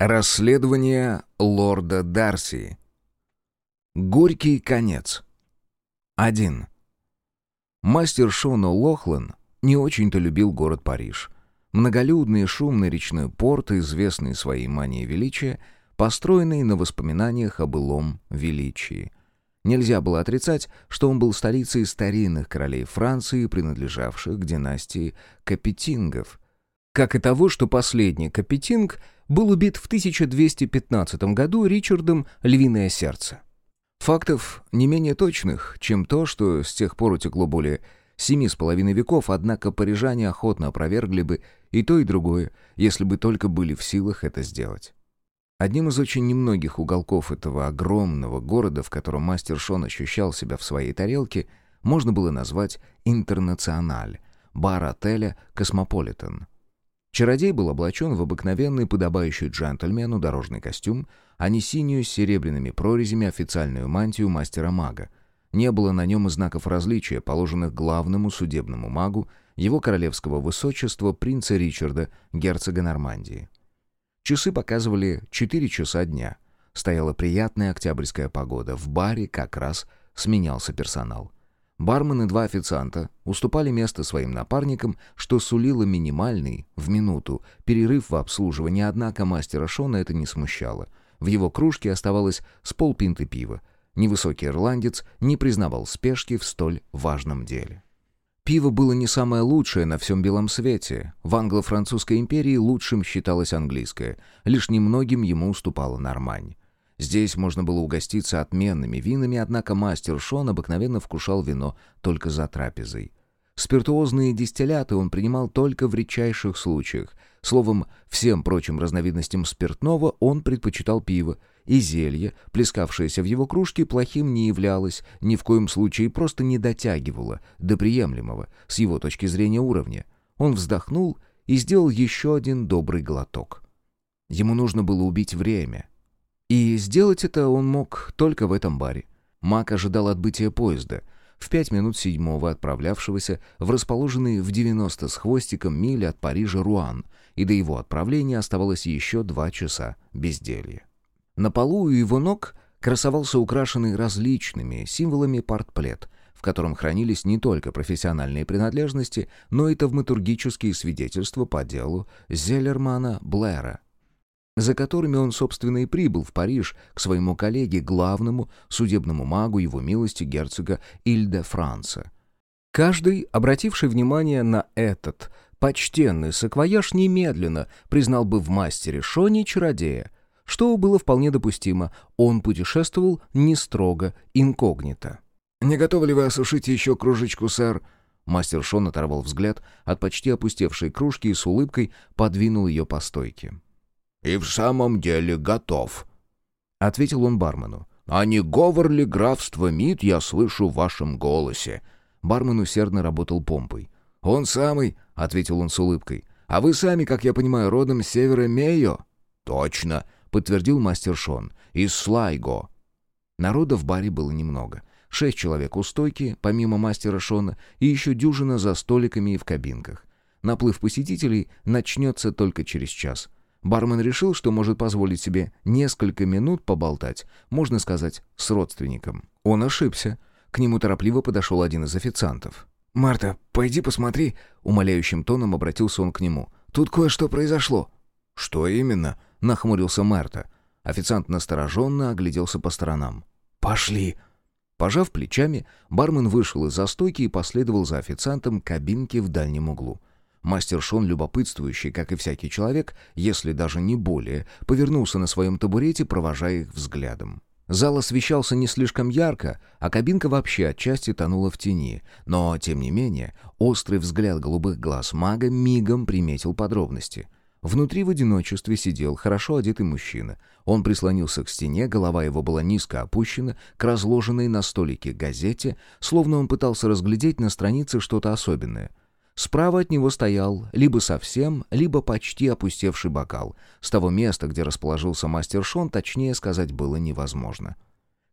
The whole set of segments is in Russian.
Расследование лорда Дарси. Горький конец. 1. Мастер Шона Лохлан не очень-то любил город Париж. Многолюдный и шумный речной порт, известный своей манией величия, построенный на воспоминаниях о былом величии. Нельзя было отрицать, что он был столицей старинных королей Франции, принадлежавших к династии Капетингов, как и того, что последний Капетинг был убит в 1215 году Ричардом «Львиное сердце». Фактов не менее точных, чем то, что с тех пор утекло более семи с половиной веков, однако парижане охотно опровергли бы и то, и другое, если бы только были в силах это сделать. Одним из очень немногих уголков этого огромного города, в котором мастер Шон ощущал себя в своей тарелке, можно было назвать «Интернациональ», бар отеля «Космополитен». Чародей был облачен в обыкновенный, подобающий джентльмену дорожный костюм, а не синюю с серебряными прорезями официальную мантию мастера-мага. Не было на нем и знаков различия, положенных главному судебному магу, его королевского высочества принца Ричарда, герцога Нормандии. Часы показывали 4 часа дня. Стояла приятная октябрьская погода. В баре как раз сменялся персонал. Бармен и два официанта уступали место своим напарникам, что сулило минимальный, в минуту, перерыв в обслуживании, однако мастера Шона это не смущало. В его кружке оставалось с полпинты пива. Невысокий ирландец не признавал спешки в столь важном деле. Пиво было не самое лучшее на всем белом свете. В англо-французской империи лучшим считалось английское. Лишь немногим ему уступала Нормань. Здесь можно было угоститься отменными винами, однако мастер Шон обыкновенно вкушал вино только за трапезой. Спиртуозные дистилляты он принимал только в редчайших случаях. Словом, всем прочим разновидностям спиртного он предпочитал пиво, и зелье, плескавшееся в его кружке, плохим не являлось, ни в коем случае просто не дотягивало до приемлемого, с его точки зрения, уровня. Он вздохнул и сделал еще один добрый глоток. Ему нужно было убить время — и сделать это он мог только в этом баре. Мак ожидал отбытия поезда, в пять минут седьмого отправлявшегося в расположенный в 90 с хвостиком миль от Парижа Руан, и до его отправления оставалось еще два часа безделья. На полу у его ног красовался украшенный различными символами портплет, в котором хранились не только профессиональные принадлежности, но и тавматургические свидетельства по делу Зеллермана Блэра — за которыми он, собственно, и прибыл в Париж к своему коллеге, главному судебному магу его милости герцога Ильде Франца. Каждый, обративший внимание на этот почтенный саквояж, немедленно признал бы в мастере Шони чародея, что было вполне допустимо, он путешествовал не строго, инкогнито. «Не готовы ли вы осушить еще кружечку, сэр?» Мастер Шон оторвал взгляд от почти опустевшей кружки и с улыбкой подвинул ее по стойке. «И в самом деле готов», — ответил он бармену. «А не говор ли графство МИД я слышу в вашем голосе?» Бармен усердно работал помпой. «Он самый», — ответил он с улыбкой. «А вы сами, как я понимаю, родом с севера Мейо?» «Точно», — подтвердил мастер Шон. «Из Слайго». Народа в баре было немного. Шесть человек у стойки, помимо мастера Шона, и еще дюжина за столиками и в кабинках. Наплыв посетителей начнется только через час — Бармен решил, что может позволить себе несколько минут поболтать, можно сказать, с родственником. Он ошибся. К нему торопливо подошел один из официантов. «Марта, пойди посмотри», — умоляющим тоном обратился он к нему. «Тут кое-что произошло». «Что именно?» — нахмурился Марта. Официант настороженно огляделся по сторонам. «Пошли!» Пожав плечами, бармен вышел из застойки и последовал за официантом к кабинке в дальнем углу. Мастер Шон, любопытствующий, как и всякий человек, если даже не более, повернулся на своем табурете, провожая их взглядом. Зал освещался не слишком ярко, а кабинка вообще отчасти тонула в тени, но, тем не менее, острый взгляд голубых глаз мага мигом приметил подробности. Внутри в одиночестве сидел хорошо одетый мужчина. Он прислонился к стене, голова его была низко опущена к разложенной на столике газете, словно он пытался разглядеть на странице что-то особенное — Справа от него стоял либо совсем, либо почти опустевший бокал. С того места, где расположился мастер Шон, точнее сказать было невозможно.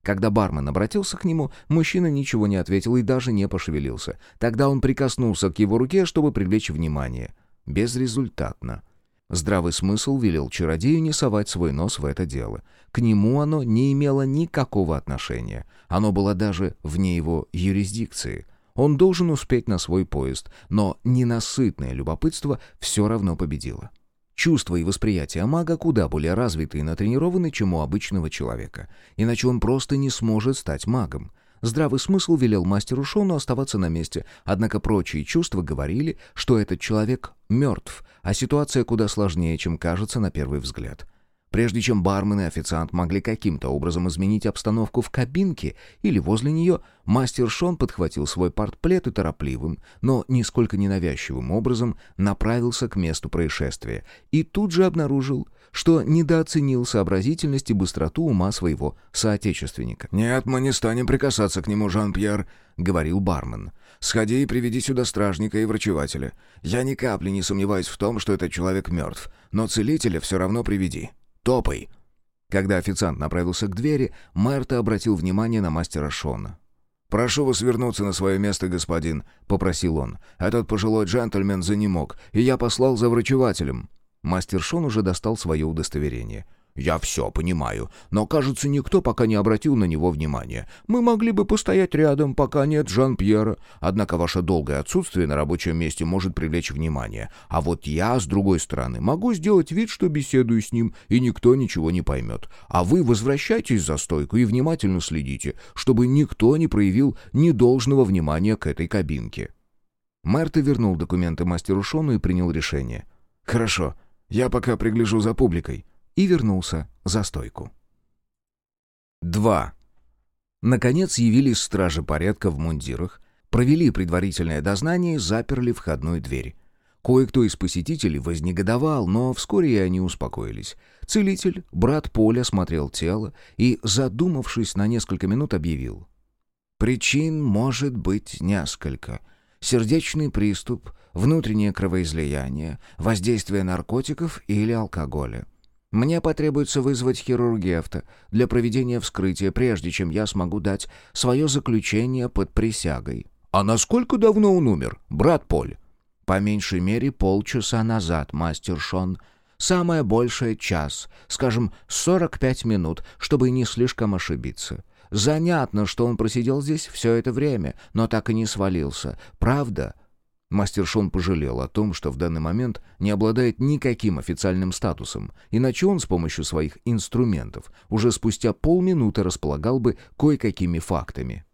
Когда бармен обратился к нему, мужчина ничего не ответил и даже не пошевелился. Тогда он прикоснулся к его руке, чтобы привлечь внимание. Безрезультатно. Здравый смысл велел чародею не совать свой нос в это дело. К нему оно не имело никакого отношения. Оно было даже вне его юрисдикции. Он должен успеть на свой поезд, но ненасытное любопытство все равно победило. Чувства и восприятие мага куда более развиты и натренированы, чем у обычного человека. Иначе он просто не сможет стать магом. Здравый смысл велел мастеру Шону оставаться на месте, однако прочие чувства говорили, что этот человек мертв, а ситуация куда сложнее, чем кажется на первый взгляд. Прежде чем бармен и официант могли каким-то образом изменить обстановку в кабинке или возле нее, мастер Шон подхватил свой портплет и торопливым, но нисколько ненавязчивым образом направился к месту происшествия и тут же обнаружил, что недооценил сообразительность и быстроту ума своего соотечественника. «Нет, мы не станем прикасаться к нему, Жан-Пьер», — говорил бармен. «Сходи и приведи сюда стражника и врачевателя. Я ни капли не сомневаюсь в том, что этот человек мертв, но целителя все равно приведи». Топай!» Когда официант направился к двери, Мэрта обратил внимание на мастера Шона. «Прошу вас вернуться на свое место, господин», — попросил он. «Этот пожилой джентльмен занемог, и я послал за врачевателем». Мастер Шон уже достал свое удостоверение. «Я все понимаю, но, кажется, никто пока не обратил на него внимания. Мы могли бы постоять рядом, пока нет Жан-Пьера. Однако ваше долгое отсутствие на рабочем месте может привлечь внимание. А вот я, с другой стороны, могу сделать вид, что беседую с ним, и никто ничего не поймет. А вы возвращайтесь за стойку и внимательно следите, чтобы никто не проявил недолжного внимания к этой кабинке». Марта вернул документы мастеру Шону и принял решение. «Хорошо, я пока пригляжу за публикой» и вернулся за стойку. 2. Наконец явились стражи порядка в мундирах, провели предварительное дознание и заперли входную дверь. Кое-кто из посетителей вознегодовал, но вскоре и они успокоились. Целитель, брат Поля, смотрел тело и, задумавшись на несколько минут, объявил. «Причин может быть несколько. Сердечный приступ, внутреннее кровоизлияние, воздействие наркотиков или алкоголя. Мне потребуется вызвать хирургевта для проведения вскрытия, прежде чем я смогу дать свое заключение под присягой». «А насколько давно он умер, брат Поль?» «По меньшей мере полчаса назад, мастер Шон. Самое большее — час, скажем, 45 минут, чтобы не слишком ошибиться. Занятно, что он просидел здесь все это время, но так и не свалился. Правда?» Мастер Шон пожалел о том, что в данный момент не обладает никаким официальным статусом, иначе он с помощью своих инструментов уже спустя полминуты располагал бы кое-какими фактами.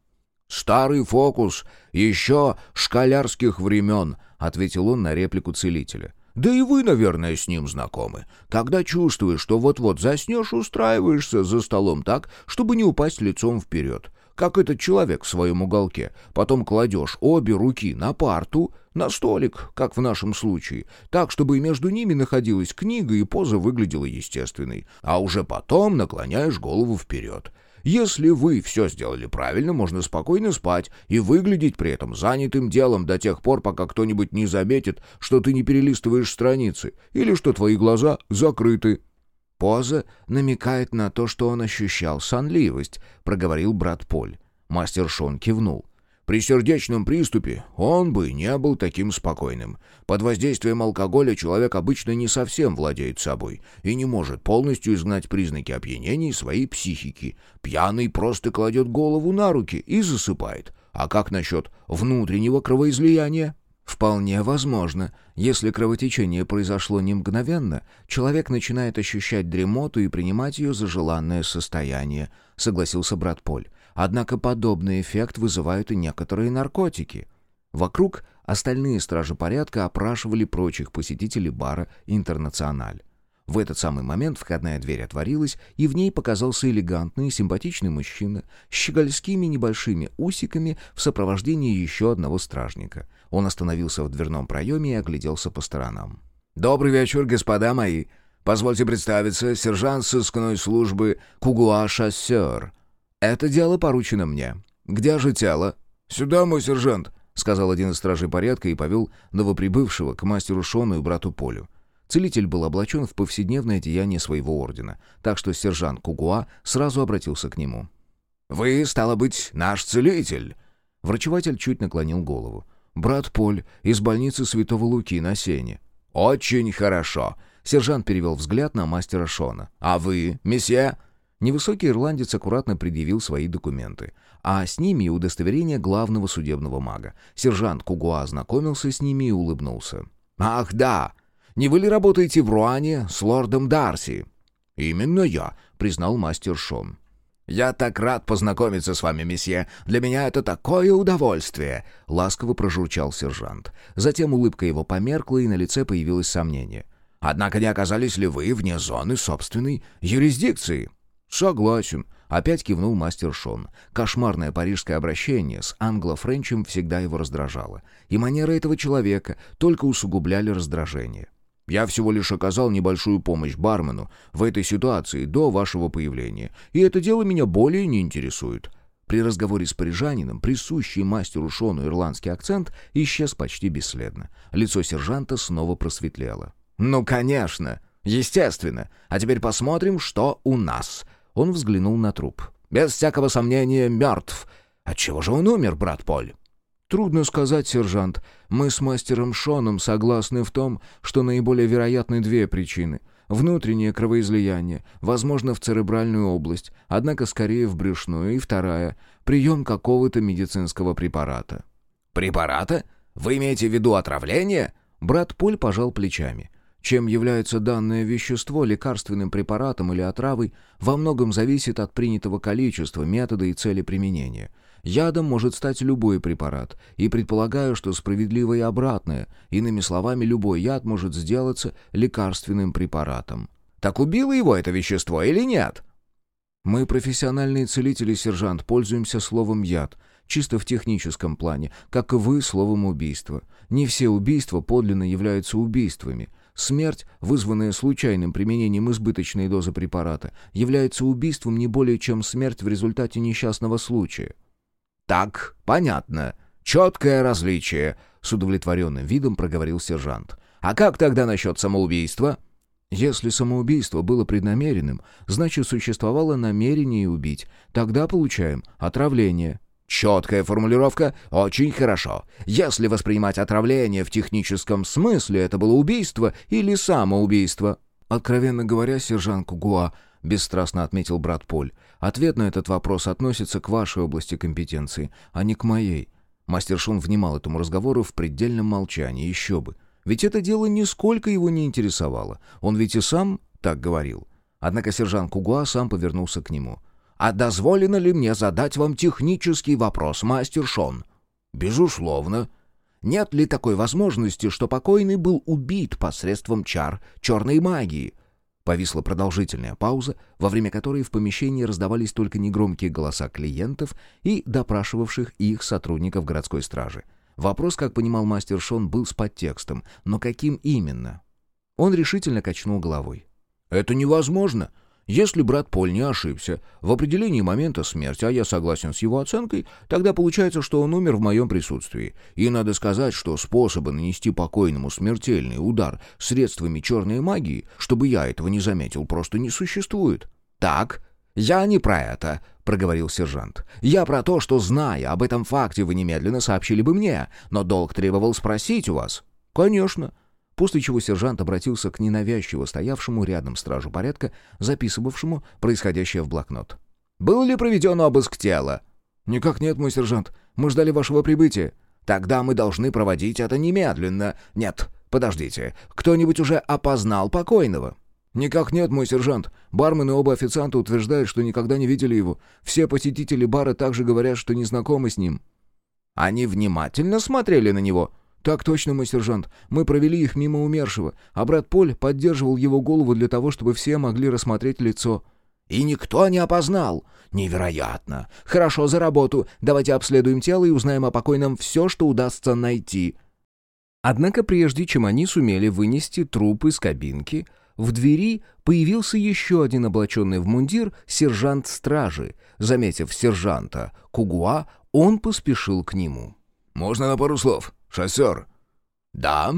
«Старый фокус, еще школярских времен», — ответил он на реплику целителя. «Да и вы, наверное, с ним знакомы. Когда чувствуешь, что вот-вот заснешь, устраиваешься за столом так, чтобы не упасть лицом вперед как этот человек в своем уголке. Потом кладешь обе руки на парту, на столик, как в нашем случае, так, чтобы между ними находилась книга и поза выглядела естественной, а уже потом наклоняешь голову вперед. Если вы все сделали правильно, можно спокойно спать и выглядеть при этом занятым делом до тех пор, пока кто-нибудь не заметит, что ты не перелистываешь страницы или что твои глаза закрыты. Поза намекает на то, что он ощущал сонливость, проговорил брат Поль. Мастер Шон кивнул. При сердечном приступе он бы не был таким спокойным. Под воздействием алкоголя человек обычно не совсем владеет собой и не может полностью изгнать признаки опьянения своей психики. Пьяный просто кладет голову на руки и засыпает. А как насчет внутреннего кровоизлияния? Вполне возможно. Если кровотечение произошло не мгновенно, человек начинает ощущать дремоту и принимать ее за желанное состояние, согласился брат Поль. Однако подобный эффект вызывают и некоторые наркотики. Вокруг остальные стражи порядка опрашивали прочих посетителей бара «Интернациональ». В этот самый момент входная дверь отворилась, и в ней показался элегантный и симпатичный мужчина с щегольскими небольшими усиками в сопровождении еще одного стражника. Он остановился в дверном проеме и огляделся по сторонам. «Добрый вечер, господа мои. Позвольте представиться, сержант сыскной службы Кугуа Шассер. Это дело поручено мне. Где же тело?» «Сюда, мой сержант», — сказал один из стражей порядка и повел новоприбывшего к мастеру Шону и брату Полю. Целитель был облачен в повседневное деяние своего ордена, так что сержант Кугуа сразу обратился к нему. «Вы, стало быть, наш целитель?» Врачеватель чуть наклонил голову. «Брат Поль из больницы Святого Луки на Сене». «Очень хорошо. Сержант перевел взгляд на мастера Шона. «А вы, месье?» Невысокий ирландец аккуратно предъявил свои документы, а с ними и удостоверение главного судебного мага. Сержант Кугуа ознакомился с ними и улыбнулся. «Ах, да! Не вы ли работаете в Руане с лордом Дарси?» «Именно я», — признал мастер Шон. «Я так рад познакомиться с вами, месье. Для меня это такое удовольствие!» — ласково прожурчал сержант. Затем улыбка его померкла, и на лице появилось сомнение. «Однако не оказались ли вы вне зоны собственной юрисдикции?» «Согласен», — опять кивнул мастер Шон. Кошмарное парижское обращение с англо-френчем всегда его раздражало. И манеры этого человека только усугубляли раздражение. «Я всего лишь оказал небольшую помощь бармену в этой ситуации до вашего появления, и это дело меня более не интересует». При разговоре с парижанином присущий мастеру Шону ирландский акцент исчез почти бесследно. Лицо сержанта снова просветлело. «Ну, конечно! Естественно! А теперь посмотрим, что у нас!» Он взглянул на труп. «Без всякого сомнения, мертв. Отчего же он умер, брат Поль?» «Трудно сказать, сержант. Мы с мастером Шоном согласны в том, что наиболее вероятны две причины. Внутреннее кровоизлияние, возможно, в церебральную область, однако скорее в брюшную, и вторая — прием какого-то медицинского препарата». «Препарата? Вы имеете в виду отравление?» Брат Поль пожал плечами. Чем является данное вещество лекарственным препаратом или отравой, во многом зависит от принятого количества, метода и цели применения. Ядом может стать любой препарат, и предполагаю, что справедливо и обратное. Иными словами, любой яд может сделаться лекарственным препаратом. Так убило его это вещество или нет? Мы, профессиональные целители, сержант, пользуемся словом «яд», чисто в техническом плане, как и вы словом «убийство». Не все убийства подлинно являются убийствами – Смерть, вызванная случайным применением избыточной дозы препарата, является убийством не более чем смерть в результате несчастного случая. «Так, понятно. Четкое различие», — с удовлетворенным видом проговорил сержант. «А как тогда насчет самоубийства?» «Если самоубийство было преднамеренным, значит, существовало намерение убить. Тогда получаем отравление». Четкая формулировка «очень хорошо». Если воспринимать отравление в техническом смысле, это было убийство или самоубийство? Откровенно говоря, сержант Кугуа, бесстрастно отметил брат Поль, ответ на этот вопрос относится к вашей области компетенции, а не к моей. Мастер Шун внимал этому разговору в предельном молчании, еще бы. Ведь это дело нисколько его не интересовало. Он ведь и сам так говорил. Однако сержант Кугуа сам повернулся к нему — «А дозволено ли мне задать вам технический вопрос, мастер Шон?» «Безусловно». «Нет ли такой возможности, что покойный был убит посредством чар черной магии?» Повисла продолжительная пауза, во время которой в помещении раздавались только негромкие голоса клиентов и допрашивавших их сотрудников городской стражи. Вопрос, как понимал мастер Шон, был с подтекстом, но каким именно? Он решительно качнул головой. «Это невозможно. Если брат Поль не ошибся в определении момента смерти, а я согласен с его оценкой, тогда получается, что он умер в моем присутствии. И надо сказать, что способа нанести покойному смертельный удар средствами черной магии, чтобы я этого не заметил, просто не существует. «Так, я не про это», — проговорил сержант. «Я про то, что, зная об этом факте, вы немедленно сообщили бы мне, но долг требовал спросить у вас». «Конечно после чего сержант обратился к ненавязчиво стоявшему рядом стражу порядка, записывавшему происходящее в блокнот. «Был ли проведен обыск тела?» «Никак нет, мой сержант. Мы ждали вашего прибытия». «Тогда мы должны проводить это немедленно. Нет, подождите. Кто-нибудь уже опознал покойного?» «Никак нет, мой сержант. Бармен и оба официанта утверждают, что никогда не видели его. Все посетители бара также говорят, что не знакомы с ним». «Они внимательно смотрели на него?» «Так точно, мой сержант. Мы провели их мимо умершего, а брат Поль поддерживал его голову для того, чтобы все могли рассмотреть лицо». «И никто не опознал? Невероятно! Хорошо за работу. Давайте обследуем тело и узнаем о покойном все, что удастся найти». Однако прежде чем они сумели вынести труп из кабинки, в двери появился еще один облаченный в мундир сержант стражи. Заметив сержанта Кугуа, он поспешил к нему. «Можно на пару слов?» «Шоссер!» «Да?»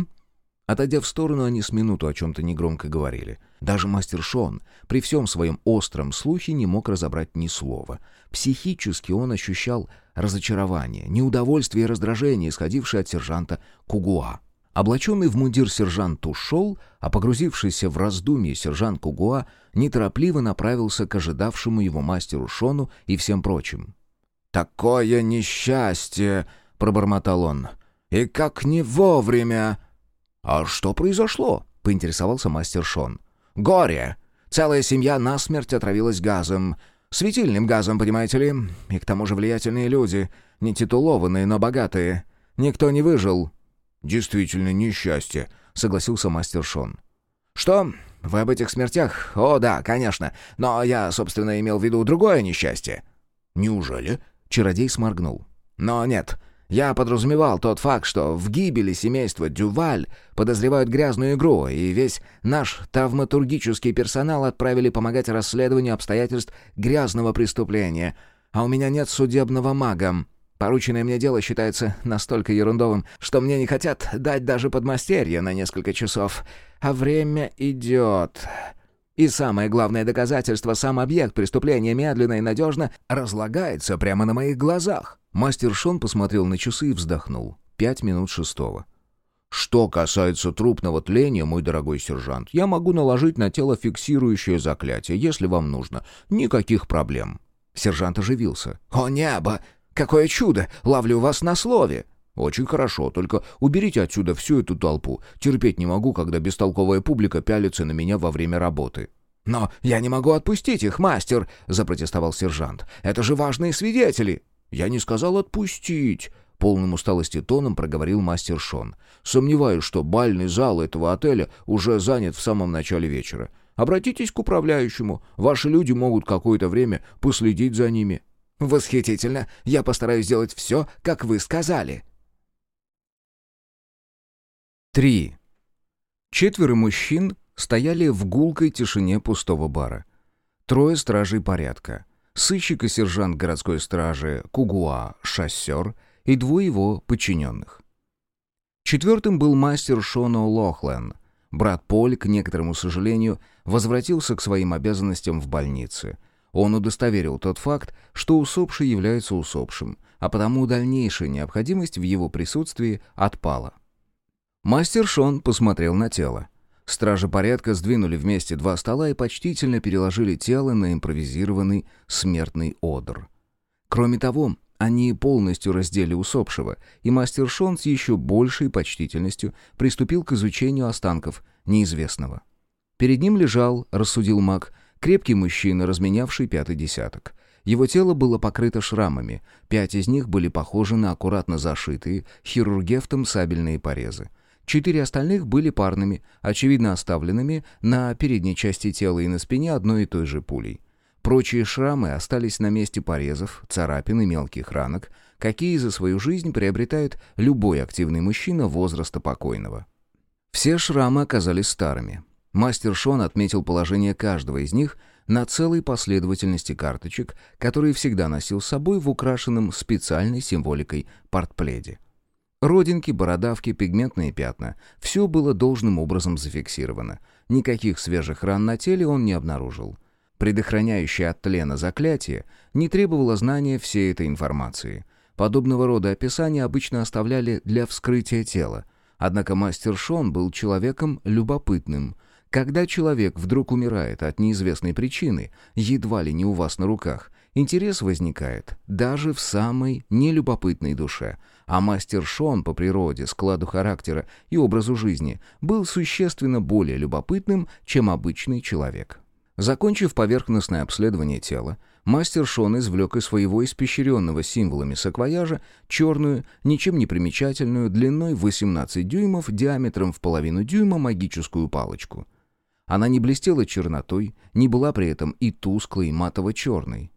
Отойдя в сторону, они с минуту о чем-то негромко говорили. Даже мастер Шон при всем своем остром слухе не мог разобрать ни слова. Психически он ощущал разочарование, неудовольствие и раздражение, исходившее от сержанта Кугуа. Облаченный в мундир сержант ушел, а погрузившийся в раздумье сержант Кугуа неторопливо направился к ожидавшему его мастеру Шону и всем прочим. «Такое несчастье!» — пробормотал он. «И как не вовремя!» «А что произошло?» — поинтересовался мастер Шон. «Горе! Целая семья насмерть отравилась газом. Светильным газом, понимаете ли? И к тому же влиятельные люди, не титулованные, но богатые. Никто не выжил». «Действительно несчастье», — согласился мастер Шон. «Что? Вы об этих смертях? О, да, конечно. Но я, собственно, имел в виду другое несчастье». «Неужели?» — чародей сморгнул. «Но нет. Я подразумевал тот факт, что в гибели семейства Дюваль подозревают грязную игру, и весь наш тавматургический персонал отправили помогать расследованию обстоятельств грязного преступления. А у меня нет судебного мага. Порученное мне дело считается настолько ерундовым, что мне не хотят дать даже подмастерье на несколько часов. А время идет. И самое главное доказательство, сам объект преступления медленно и надежно разлагается прямо на моих глазах. Мастер Шон посмотрел на часы и вздохнул. Пять минут шестого. «Что касается трупного тления, мой дорогой сержант, я могу наложить на тело фиксирующее заклятие, если вам нужно. Никаких проблем». Сержант оживился. «О небо! Какое чудо! Ловлю вас на слове!» «Очень хорошо, только уберите отсюда всю эту толпу. Терпеть не могу, когда бестолковая публика пялится на меня во время работы». «Но я не могу отпустить их, мастер!» — запротестовал сержант. «Это же важные свидетели!» «Я не сказал отпустить!» — полным усталости тоном проговорил мастер Шон. «Сомневаюсь, что бальный зал этого отеля уже занят в самом начале вечера. Обратитесь к управляющему. Ваши люди могут какое-то время последить за ними». «Восхитительно! Я постараюсь сделать все, как вы сказали!» 3. Четверо мужчин стояли в гулкой тишине пустого бара. Трое стражей порядка. Сыщик и сержант городской стражи Кугуа, шоссер и двое его подчиненных. Четвертым был мастер Шона Лохлен. Брат Поль, к некоторому сожалению, возвратился к своим обязанностям в больнице — он удостоверил тот факт, что усопший является усопшим, а потому дальнейшая необходимость в его присутствии отпала. Мастер Шон посмотрел на тело. Стражи порядка сдвинули вместе два стола и почтительно переложили тело на импровизированный смертный одр. Кроме того, они полностью раздели усопшего, и мастер Шон с еще большей почтительностью приступил к изучению останков неизвестного. Перед ним лежал, рассудил маг, Крепкий мужчина, разменявший пятый десяток. Его тело было покрыто шрамами, пять из них были похожи на аккуратно зашитые хирургефтом сабельные порезы. Четыре остальных были парными, очевидно оставленными на передней части тела и на спине одной и той же пулей. Прочие шрамы остались на месте порезов, царапин и мелких ранок, какие за свою жизнь приобретает любой активный мужчина возраста покойного. Все шрамы оказались старыми. Мастер Шон отметил положение каждого из них на целой последовательности карточек, которые всегда носил с собой в украшенном специальной символикой портпледе. Родинки, бородавки, пигментные пятна — все было должным образом зафиксировано. Никаких свежих ран на теле он не обнаружил. Предохраняющее от тлена заклятие не требовало знания всей этой информации. Подобного рода описания обычно оставляли для вскрытия тела. Однако мастер Шон был человеком любопытным — когда человек вдруг умирает от неизвестной причины, едва ли не у вас на руках, интерес возникает даже в самой нелюбопытной душе. А мастер Шон по природе, складу характера и образу жизни был существенно более любопытным, чем обычный человек. Закончив поверхностное обследование тела, мастер Шон извлек из своего испещренного символами саквояжа черную, ничем не примечательную, длиной 18 дюймов, диаметром в половину дюйма магическую палочку. Она не блестела чернотой, не была при этом и тусклой, и матово-черной.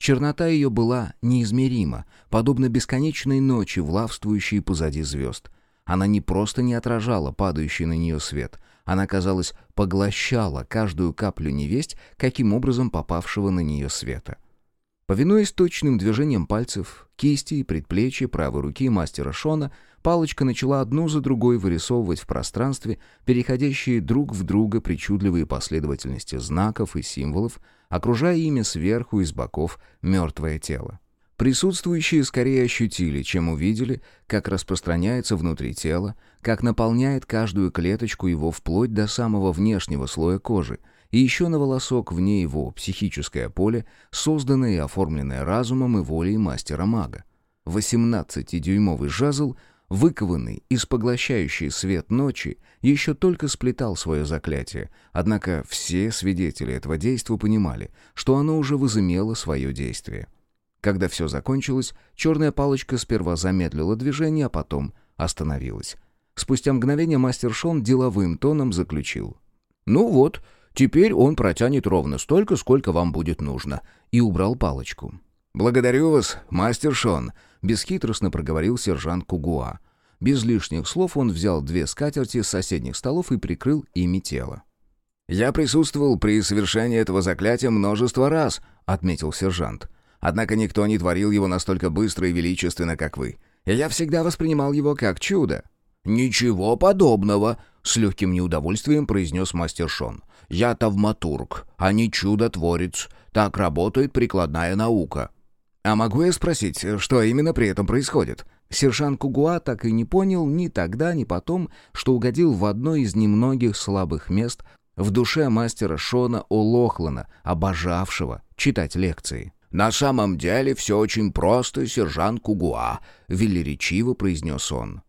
Чернота ее была неизмерима, подобно бесконечной ночи, влавствующей позади звезд. Она не просто не отражала падающий на нее свет, она, казалось, поглощала каждую каплю невесть, каким образом попавшего на нее света. Повинуясь точным движением пальцев, кисти и предплечья правой руки мастера Шона, палочка начала одну за другой вырисовывать в пространстве переходящие друг в друга причудливые последовательности знаков и символов, окружая ими сверху и с боков мертвое тело. Присутствующие скорее ощутили, чем увидели, как распространяется внутри тела, как наполняет каждую клеточку его вплоть до самого внешнего слоя кожи, и еще на волосок вне его психическое поле, созданное и оформленное разумом и волей мастера-мага. 18-дюймовый жезл, выкованный из поглощающей свет ночи, еще только сплетал свое заклятие, однако все свидетели этого действа понимали, что оно уже возымело свое действие — когда все закончилось, черная палочка сперва замедлила движение, а потом остановилась. Спустя мгновение мастер Шон деловым тоном заключил. «Ну вот, теперь он протянет ровно столько, сколько вам будет нужно», и убрал палочку. «Благодарю вас, мастер Шон», — бесхитростно проговорил сержант Кугуа. Без лишних слов он взял две скатерти с соседних столов и прикрыл ими тело. «Я присутствовал при совершении этого заклятия множество раз», — отметил сержант. Однако никто не творил его настолько быстро и величественно, как вы. Я всегда воспринимал его как чудо». «Ничего подобного», — с легким неудовольствием произнес мастер Шон. «Я тавматург, а не чудотворец. Так работает прикладная наука». «А могу я спросить, что именно при этом происходит?» Сержант Кугуа так и не понял ни тогда, ни потом, что угодил в одно из немногих слабых мест в душе мастера Шона О'Лохлана, обожавшего читать лекции. «На самом деле все очень просто, сержант Кугуа», — велеречиво произнес он.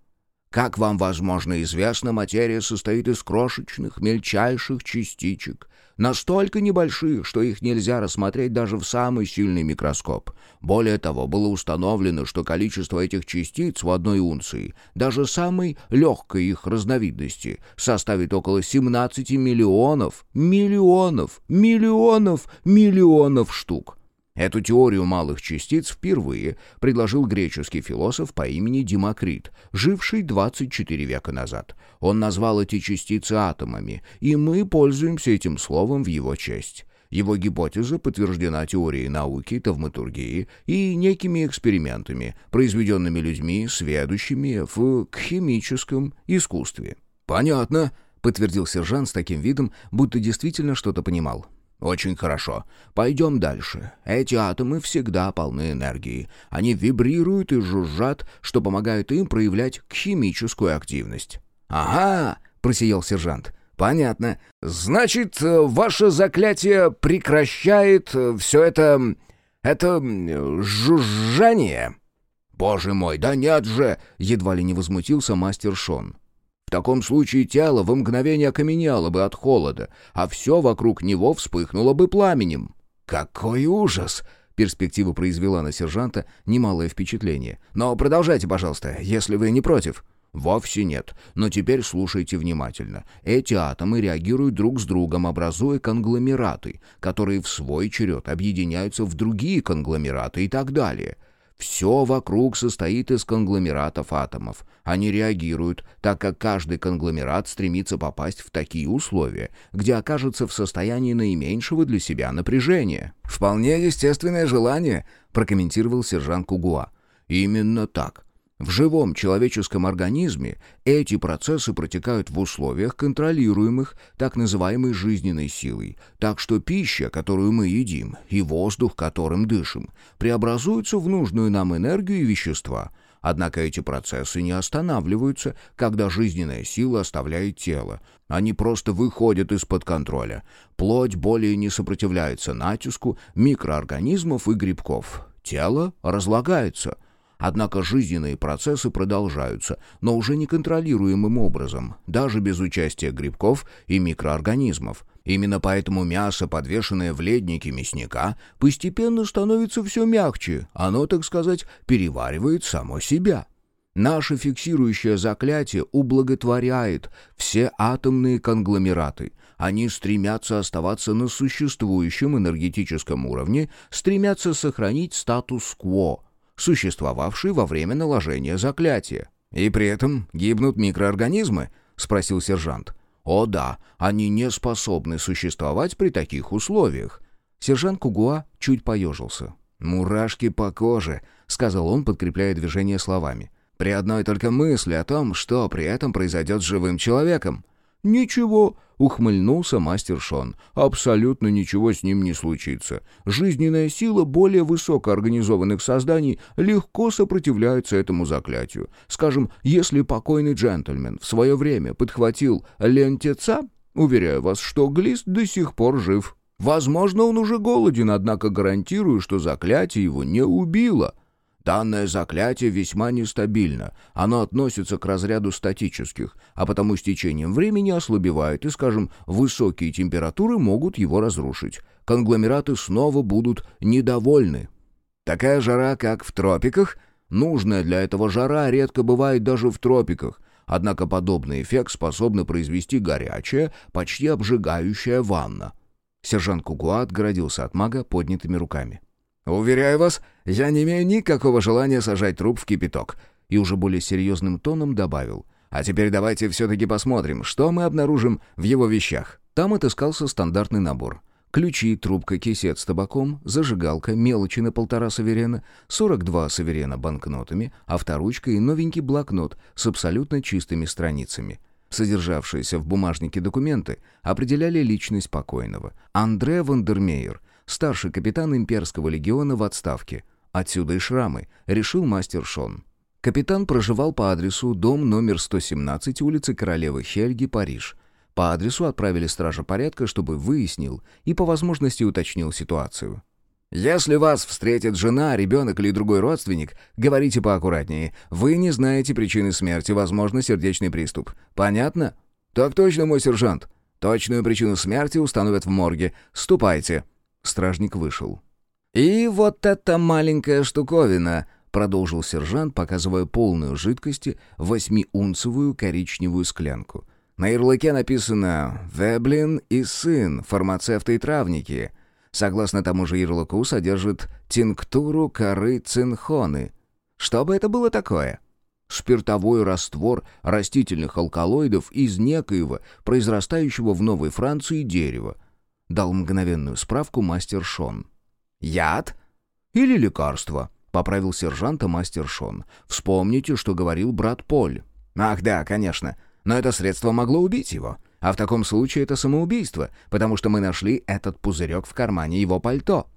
«Как вам, возможно, известно, материя состоит из крошечных, мельчайших частичек, настолько небольших, что их нельзя рассмотреть даже в самый сильный микроскоп. Более того, было установлено, что количество этих частиц в одной унции, даже самой легкой их разновидности, составит около 17 миллионов, миллионов, миллионов, миллионов штук». Эту теорию малых частиц впервые предложил греческий философ по имени Демокрит, живший 24 века назад. Он назвал эти частицы атомами, и мы пользуемся этим словом в его честь. Его гипотеза подтверждена теорией науки, тавматургии и некими экспериментами, произведенными людьми, сведущими в химическом искусстве. «Понятно», — подтвердил сержант с таким видом, будто действительно что-то понимал. «Очень хорошо. Пойдем дальше. Эти атомы всегда полны энергии. Они вибрируют и жужжат, что помогает им проявлять химическую активность». «Ага!» — просиял сержант. «Понятно. Значит, э, ваше заклятие прекращает э, все это... это... жужжание?» «Боже мой, да нет же!» — едва ли не возмутился мастер Шон. Таком случае тело в мгновение окаменело бы от холода, а все вокруг него вспыхнуло бы пламенем. «Какой ужас!» Перспектива произвела на сержанта немалое впечатление. «Но продолжайте, пожалуйста, если вы не против». «Вовсе нет. Но теперь слушайте внимательно. Эти атомы реагируют друг с другом, образуя конгломераты, которые в свой черед объединяются в другие конгломераты и так далее. Все вокруг состоит из конгломератов атомов. Они реагируют, так как каждый конгломерат стремится попасть в такие условия, где окажется в состоянии наименьшего для себя напряжения. «Вполне естественное желание», — прокомментировал сержант Кугуа. «Именно так. В живом человеческом организме эти процессы протекают в условиях, контролируемых так называемой жизненной силой, так что пища, которую мы едим, и воздух, которым дышим, преобразуются в нужную нам энергию и вещества. Однако эти процессы не останавливаются, когда жизненная сила оставляет тело. Они просто выходят из-под контроля. Плоть более не сопротивляется натиску микроорганизмов и грибков. Тело разлагается – Однако жизненные процессы продолжаются, но уже неконтролируемым образом, даже без участия грибков и микроорганизмов. Именно поэтому мясо, подвешенное в леднике мясника, постепенно становится все мягче, оно, так сказать, переваривает само себя. Наше фиксирующее заклятие ублаготворяет все атомные конгломераты. Они стремятся оставаться на существующем энергетическом уровне, стремятся сохранить статус-кво – существовавший во время наложения заклятия. «И при этом гибнут микроорганизмы?» — спросил сержант. «О да, они не способны существовать при таких условиях». Сержант Кугуа чуть поежился. «Мурашки по коже», — сказал он, подкрепляя движение словами. «При одной только мысли о том, что при этом произойдет с живым человеком». «Ничего», — ухмыльнулся мастер Шон. «Абсолютно ничего с ним не случится. Жизненная сила более высокоорганизованных созданий легко сопротивляется этому заклятию. Скажем, если покойный джентльмен в свое время подхватил лентеца, уверяю вас, что Глист до сих пор жив. Возможно, он уже голоден, однако гарантирую, что заклятие его не убило». Данное заклятие весьма нестабильно. Оно относится к разряду статических, а потому с течением времени ослабевает, и, скажем, высокие температуры могут его разрушить. Конгломераты снова будут недовольны. Такая жара, как в тропиках? Нужная для этого жара редко бывает даже в тропиках. Однако подобный эффект способна произвести горячая, почти обжигающая ванна. Сержант Кугуа отгородился от мага поднятыми руками. «Уверяю вас, я не имею никакого желания сажать труп в кипяток». И уже более серьезным тоном добавил. «А теперь давайте все-таки посмотрим, что мы обнаружим в его вещах». Там отыскался стандартный набор. Ключи, трубка, кисет с табаком, зажигалка, мелочи на полтора соверена, 42 соверена банкнотами, авторучка и новенький блокнот с абсолютно чистыми страницами. Содержавшиеся в бумажнике документы определяли личность покойного. Андре Вандермейер, старший капитан имперского легиона в отставке. Отсюда и шрамы, решил мастер Шон. Капитан проживал по адресу дом номер 117 улицы Королевы Хельги, Париж. По адресу отправили стража порядка, чтобы выяснил и по возможности уточнил ситуацию. «Если вас встретит жена, ребенок или другой родственник, говорите поаккуратнее. Вы не знаете причины смерти, возможно, сердечный приступ. Понятно?» «Так точно, мой сержант. Точную причину смерти установят в морге. Ступайте». Стражник вышел. «И вот эта маленькая штуковина», — продолжил сержант, показывая полную жидкости восьмиунцевую коричневую склянку. На ярлыке написано «Веблин и сын, фармацевты и травники». Согласно тому же ярлыку, содержит тинктуру коры цинхоны. Что бы это было такое? Спиртовой раствор растительных алкалоидов из некоего, произрастающего в Новой Франции дерева, Дал мгновенную справку мастер Шон. «Яд? Или лекарство?» — поправил сержанта мастер Шон. «Вспомните, что говорил брат Поль». «Ах да, конечно. Но это средство могло убить его. А в таком случае это самоубийство, потому что мы нашли этот пузырек в кармане его пальто».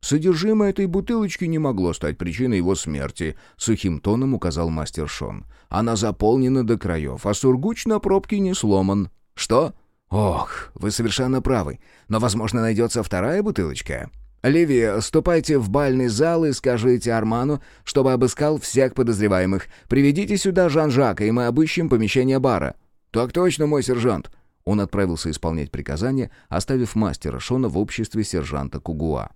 «Содержимое этой бутылочки не могло стать причиной его смерти», — сухим тоном указал мастер Шон. «Она заполнена до краев, а сургуч на пробке не сломан». «Что?» «Ох, вы совершенно правы. Но, возможно, найдется вторая бутылочка. Ливи, ступайте в бальный зал и скажите Арману, чтобы обыскал всех подозреваемых. Приведите сюда Жан-Жака, и мы обыщем помещение бара». «Так точно, мой сержант». Он отправился исполнять приказание, оставив мастера Шона в обществе сержанта Кугуа.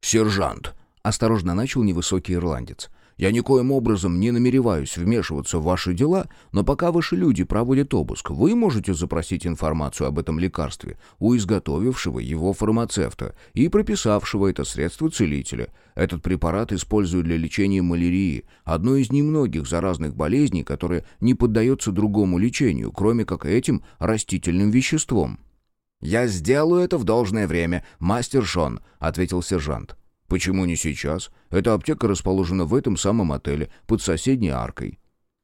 «Сержант», — осторожно начал невысокий ирландец, я никоим образом не намереваюсь вмешиваться в ваши дела, но пока ваши люди проводят обыск, вы можете запросить информацию об этом лекарстве у изготовившего его фармацевта и прописавшего это средство целителя. Этот препарат используют для лечения малярии, одной из немногих заразных болезней, которая не поддается другому лечению, кроме как этим растительным веществом. «Я сделаю это в должное время, мастер Шон», — ответил сержант. «Почему не сейчас? Эта аптека расположена в этом самом отеле, под соседней аркой».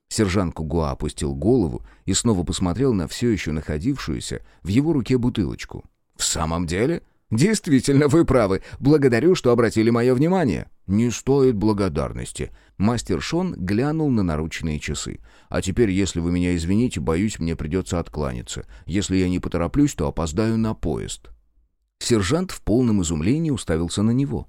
Сержант Кугуа опустил голову и снова посмотрел на все еще находившуюся в его руке бутылочку. «В самом деле? Действительно, вы правы. Благодарю, что обратили мое внимание». «Не стоит благодарности». Мастер Шон глянул на наручные часы. «А теперь, если вы меня извините, боюсь, мне придется откланяться. Если я не потороплюсь, то опоздаю на поезд». Сержант в полном изумлении уставился на него.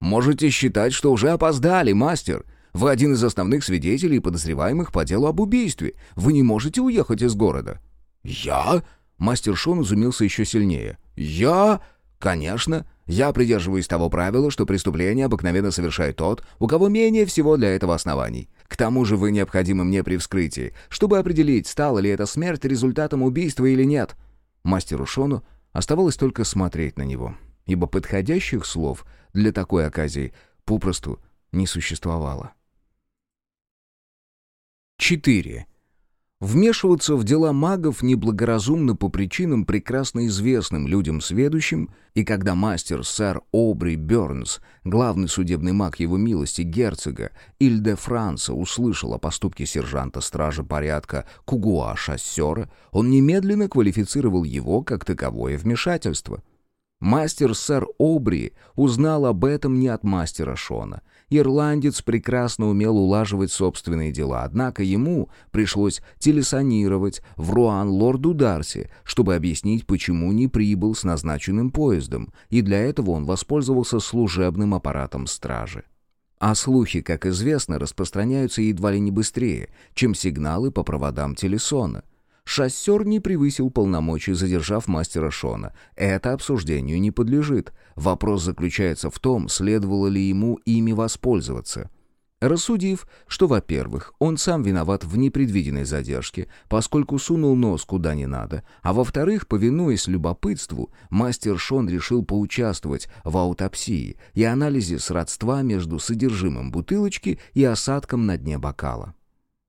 Можете считать, что уже опоздали, мастер. Вы один из основных свидетелей и подозреваемых по делу об убийстве. Вы не можете уехать из города». «Я?» Мастер Шон изумился еще сильнее. «Я?» «Конечно. Я придерживаюсь того правила, что преступление обыкновенно совершает тот, у кого менее всего для этого оснований. К тому же вы необходимы мне при вскрытии, чтобы определить, стала ли эта смерть результатом убийства или нет». Мастеру Шону оставалось только смотреть на него, ибо подходящих слов — для такой оказии попросту не существовало. 4. Вмешиваться в дела магов неблагоразумно по причинам, прекрасно известным людям сведущим, и когда мастер сэр Обри Бёрнс, главный судебный маг его милости герцога Ильде Франца, услышал о поступке сержанта стражи порядка Кугуа Шассера, он немедленно квалифицировал его как таковое вмешательство. Мастер сэр Обри узнал об этом не от мастера Шона, Ирландец прекрасно умел улаживать собственные дела, однако ему пришлось телесонировать в Руан лорду Дарси, чтобы объяснить, почему не прибыл с назначенным поездом, и для этого он воспользовался служебным аппаратом стражи. А слухи, как известно, распространяются едва ли не быстрее, чем сигналы по проводам телесона. Шассер не превысил полномочий, задержав мастера Шона. Это обсуждению не подлежит. Вопрос заключается в том, следовало ли ему ими воспользоваться. Рассудив, что, во-первых, он сам виноват в непредвиденной задержке, поскольку сунул нос куда не надо, а во-вторых, повинуясь любопытству, мастер Шон решил поучаствовать в аутопсии и анализе сродства между содержимым бутылочки и осадком на дне бокала.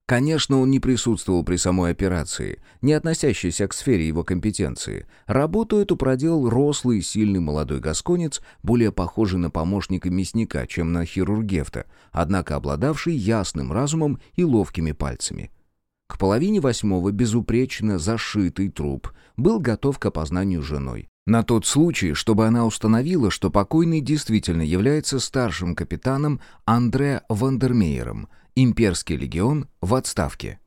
Конечно, он не присутствовал при самой операции, не относящейся к сфере его компетенции. Работу эту проделал рослый и сильный молодой гасконец, более похожий на помощника мясника, чем на хирургевта, однако обладавший ясным разумом и ловкими пальцами. К половине восьмого безупречно зашитый труп был готов к опознанию женой. На тот случай, чтобы она установила, что покойный действительно является старшим капитаном Андре Вандермеером – Имперский легион в отставке.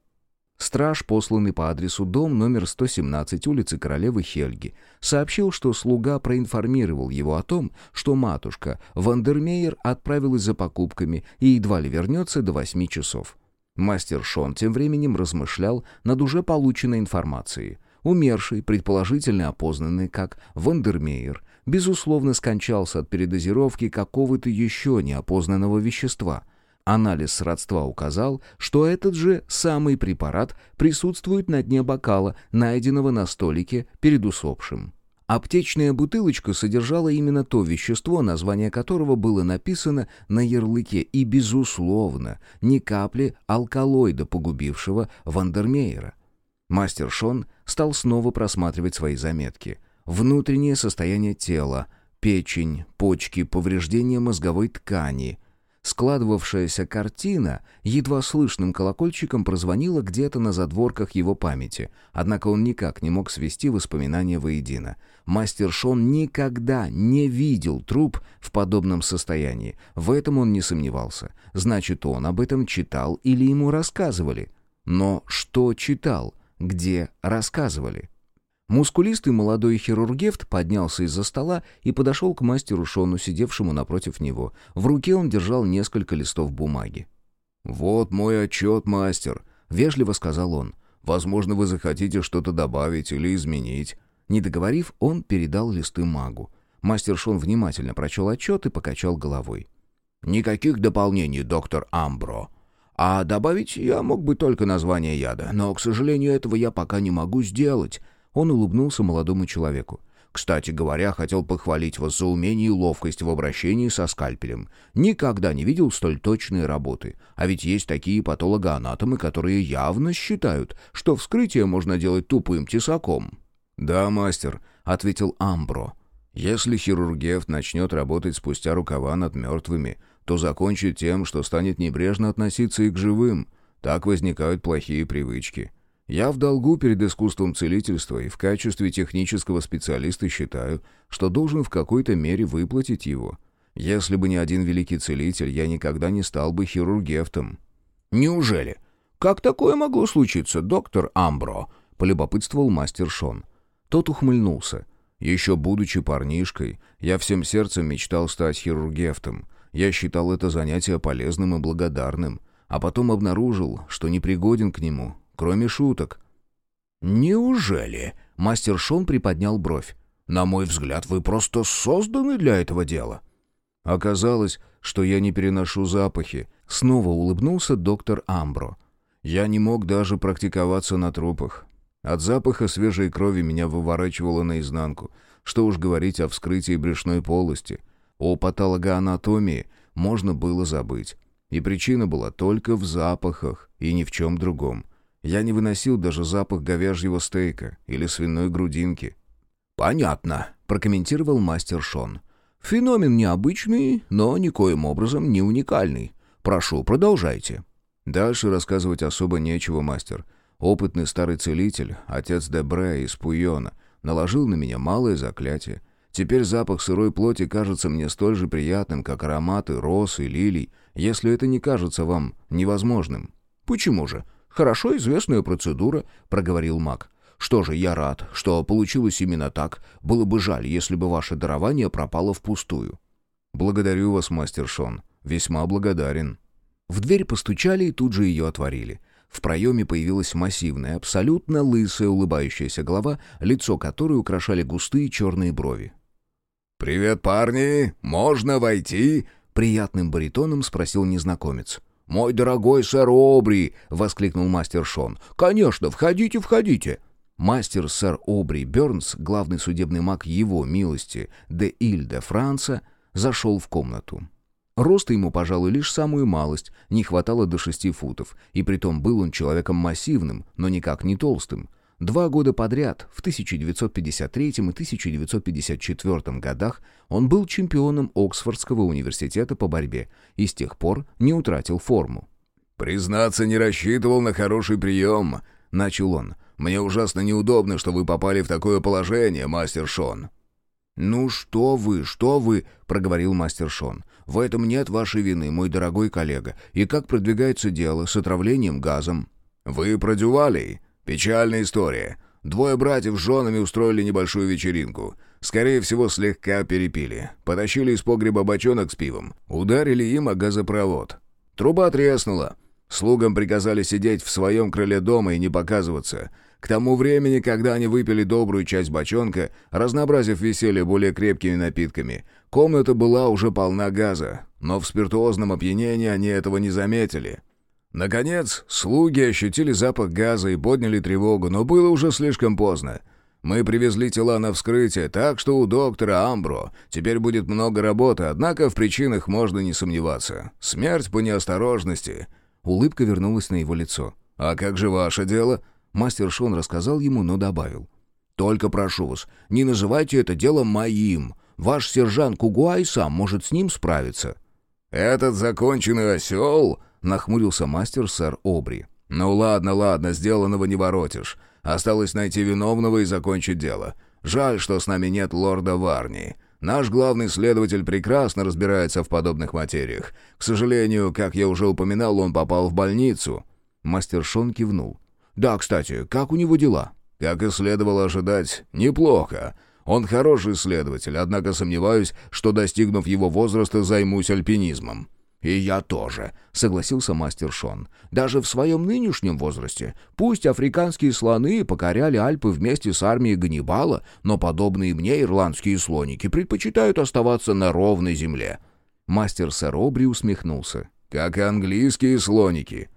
Страж, посланный по адресу дом номер 117 улицы Королевы Хельги, сообщил, что слуга проинформировал его о том, что матушка Вандермейер отправилась за покупками и едва ли вернется до 8 часов. Мастер Шон тем временем размышлял над уже полученной информацией. Умерший, предположительно опознанный как Вандермейер, безусловно скончался от передозировки какого-то еще неопознанного вещества – Анализ сродства указал, что этот же самый препарат присутствует на дне бокала, найденного на столике перед усопшим. Аптечная бутылочка содержала именно то вещество, название которого было написано на ярлыке, и, безусловно, ни капли алкалоида, погубившего Вандермеера. Мастер Шон стал снова просматривать свои заметки. Внутреннее состояние тела, печень, почки, повреждения мозговой ткани, Складывавшаяся картина едва слышным колокольчиком прозвонила где-то на задворках его памяти, однако он никак не мог свести воспоминания воедино. Мастер Шон никогда не видел труп в подобном состоянии, в этом он не сомневался. Значит, он об этом читал или ему рассказывали. Но что читал? Где рассказывали? Мускулистый молодой хирургевт поднялся из-за стола и подошел к мастеру Шону, сидевшему напротив него. В руке он держал несколько листов бумаги. «Вот мой отчет, мастер», — вежливо сказал он. «Возможно, вы захотите что-то добавить или изменить». Не договорив, он передал листы магу. Мастер Шон внимательно прочел отчет и покачал головой. «Никаких дополнений, доктор Амбро. А добавить я мог бы только название яда, но, к сожалению, этого я пока не могу сделать. Он улыбнулся молодому человеку. «Кстати говоря, хотел похвалить вас за умение и ловкость в обращении со скальпелем. Никогда не видел столь точной работы. А ведь есть такие патологоанатомы, которые явно считают, что вскрытие можно делать тупым тесаком». «Да, мастер», — ответил Амбро. «Если хирургевт начнет работать спустя рукава над мертвыми, то закончит тем, что станет небрежно относиться и к живым. Так возникают плохие привычки». Я в долгу перед искусством целительства и в качестве технического специалиста считаю, что должен в какой-то мере выплатить его. Если бы не один великий целитель, я никогда не стал бы хирургевтом». «Неужели? Как такое могло случиться, доктор Амбро?» — полюбопытствовал мастер Шон. Тот ухмыльнулся. «Еще будучи парнишкой, я всем сердцем мечтал стать хирургевтом. Я считал это занятие полезным и благодарным, а потом обнаружил, что непригоден к нему, кроме шуток». «Неужели?» — мастер Шон приподнял бровь. «На мой взгляд, вы просто созданы для этого дела». Оказалось, что я не переношу запахи. Снова улыбнулся доктор Амбро. Я не мог даже практиковаться на трупах. От запаха свежей крови меня выворачивало наизнанку. Что уж говорить о вскрытии брюшной полости. О патологоанатомии можно было забыть. И причина была только в запахах и ни в чем другом. Я не выносил даже запах говяжьего стейка или свиной грудинки. «Понятно», — прокомментировал мастер Шон. «Феномен необычный, но никоим образом не уникальный. Прошу, продолжайте». Дальше рассказывать особо нечего, мастер. Опытный старый целитель, отец Дебре из Пуйона, наложил на меня малое заклятие. Теперь запах сырой плоти кажется мне столь же приятным, как ароматы роз и лилий, если это не кажется вам невозможным. «Почему же? Хорошо известная процедура», — проговорил маг. «Что же, я рад, что получилось именно так. Было бы жаль, если бы ваше дарование пропало впустую». «Благодарю вас, мастер Шон. Весьма благодарен». В дверь постучали и тут же ее отворили. В проеме появилась массивная, абсолютно лысая улыбающаяся голова, лицо которой украшали густые черные брови. «Привет, парни! Можно войти?» — приятным баритоном спросил незнакомец. «Мой дорогой сэр Обри!» — воскликнул мастер Шон. «Конечно, входите, входите!» Мастер сэр Обри Бернс, главный судебный маг его милости, де Иль де Франца, зашел в комнату. Роста ему, пожалуй, лишь самую малость, не хватало до шести футов, и притом был он человеком массивным, но никак не толстым. Два года подряд, в 1953 и 1954 годах, он был чемпионом Оксфордского университета по борьбе и с тех пор не утратил форму. «Признаться, не рассчитывал на хороший прием», — начал он. «Мне ужасно неудобно, что вы попали в такое положение, мастер Шон». «Ну что вы, что вы», — проговорил мастер Шон. «В этом нет вашей вины, мой дорогой коллега. И как продвигается дело с отравлением газом?» «Вы про Дювалей?» Печальная история. Двое братьев с женами устроили небольшую вечеринку. Скорее всего, слегка перепили. Потащили из погреба бочонок с пивом. Ударили им о газопровод. Труба треснула. Слугам приказали сидеть в своем крыле дома и не показываться. К тому времени, когда они выпили добрую часть бочонка, разнообразив веселье более крепкими напитками, комната была уже полна газа. Но в спиртуозном опьянении они этого не заметили. Наконец, слуги ощутили запах газа и подняли тревогу, но было уже слишком поздно. Мы привезли тела на вскрытие, так что у доктора Амбро теперь будет много работы, однако в причинах можно не сомневаться. Смерть по неосторожности. Улыбка вернулась на его лицо. «А как же ваше дело?» Мастер Шон рассказал ему, но добавил. «Только прошу вас, не называйте это делом моим. Ваш сержант Кугуай сам может с ним справиться». «Этот законченный осел...» нахмурился мастер сэр Обри. «Ну ладно, ладно, сделанного не воротишь. Осталось найти виновного и закончить дело. Жаль, что с нами нет лорда Варни. Наш главный следователь прекрасно разбирается в подобных материях. К сожалению, как я уже упоминал, он попал в больницу». Мастер Шон кивнул. «Да, кстати, как у него дела?» «Как и следовало ожидать, неплохо. Он хороший следователь, однако сомневаюсь, что, достигнув его возраста, займусь альпинизмом». «И я тоже», — согласился мастер Шон. «Даже в своем нынешнем возрасте. Пусть африканские слоны покоряли Альпы вместе с армией Ганнибала, но подобные мне ирландские слоники предпочитают оставаться на ровной земле». Мастер сэр Обри усмехнулся. «Как и английские слоники».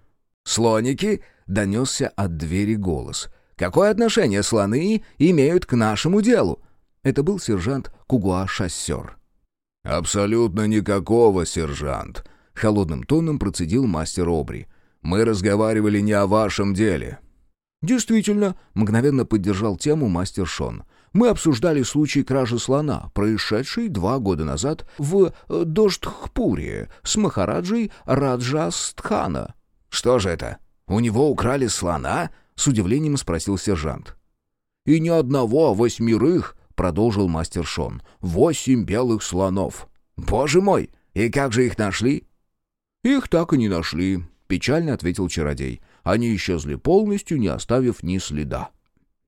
«Слоники?» — донесся от двери голос. «Какое отношение слоны имеют к нашему делу?» Это был сержант Кугуа-шассер. «Абсолютно никакого, сержант», Холодным тоном процедил мастер Обри. «Мы разговаривали не о вашем деле». «Действительно», — мгновенно поддержал тему мастер Шон. «Мы обсуждали случай кражи слона, происшедший два года назад в э, Доштхпуре с Махараджей Раджастхана». «Что же это? У него украли слона?» — с удивлением спросил сержант. «И ни одного, а восьмерых», — продолжил мастер Шон. «Восемь белых слонов». «Боже мой! И как же их нашли?» «Их так и не нашли», — печально ответил чародей. «Они исчезли полностью, не оставив ни следа».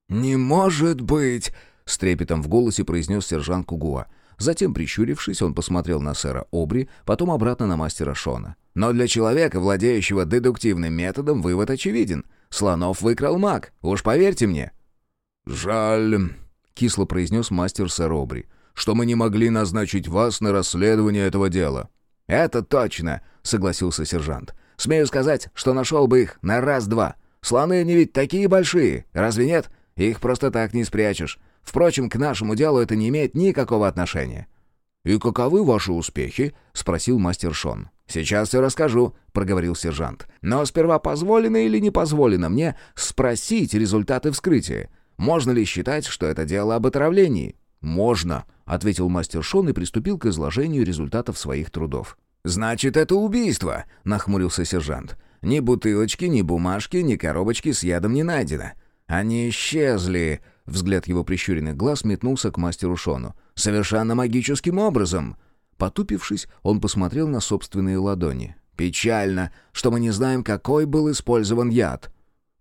«Не может быть!» — с трепетом в голосе произнес сержант Кугуа. Затем, прищурившись, он посмотрел на сэра Обри, потом обратно на мастера Шона. «Но для человека, владеющего дедуктивным методом, вывод очевиден. Слонов выкрал маг, уж поверьте мне». «Жаль», — кисло произнес мастер сэр Обри, «что мы не могли назначить вас на расследование этого дела». «Это точно», — согласился сержант. «Смею сказать, что нашел бы их на раз-два. Слоны они ведь такие большие, разве нет? Их просто так не спрячешь. Впрочем, к нашему делу это не имеет никакого отношения». «И каковы ваши успехи?» — спросил мастер Шон. «Сейчас все расскажу», — проговорил сержант. «Но сперва позволено или не позволено мне спросить результаты вскрытия? Можно ли считать, что это дело об отравлении?» «Можно», — ответил мастер Шон и приступил к изложению результатов своих трудов. «Значит, это убийство», — нахмурился сержант. «Ни бутылочки, ни бумажки, ни коробочки с ядом не найдено. Они исчезли...» Взгляд его прищуренных глаз метнулся к мастеру Шону. «Совершенно магическим образом!» Потупившись, он посмотрел на собственные ладони. «Печально, что мы не знаем, какой был использован яд».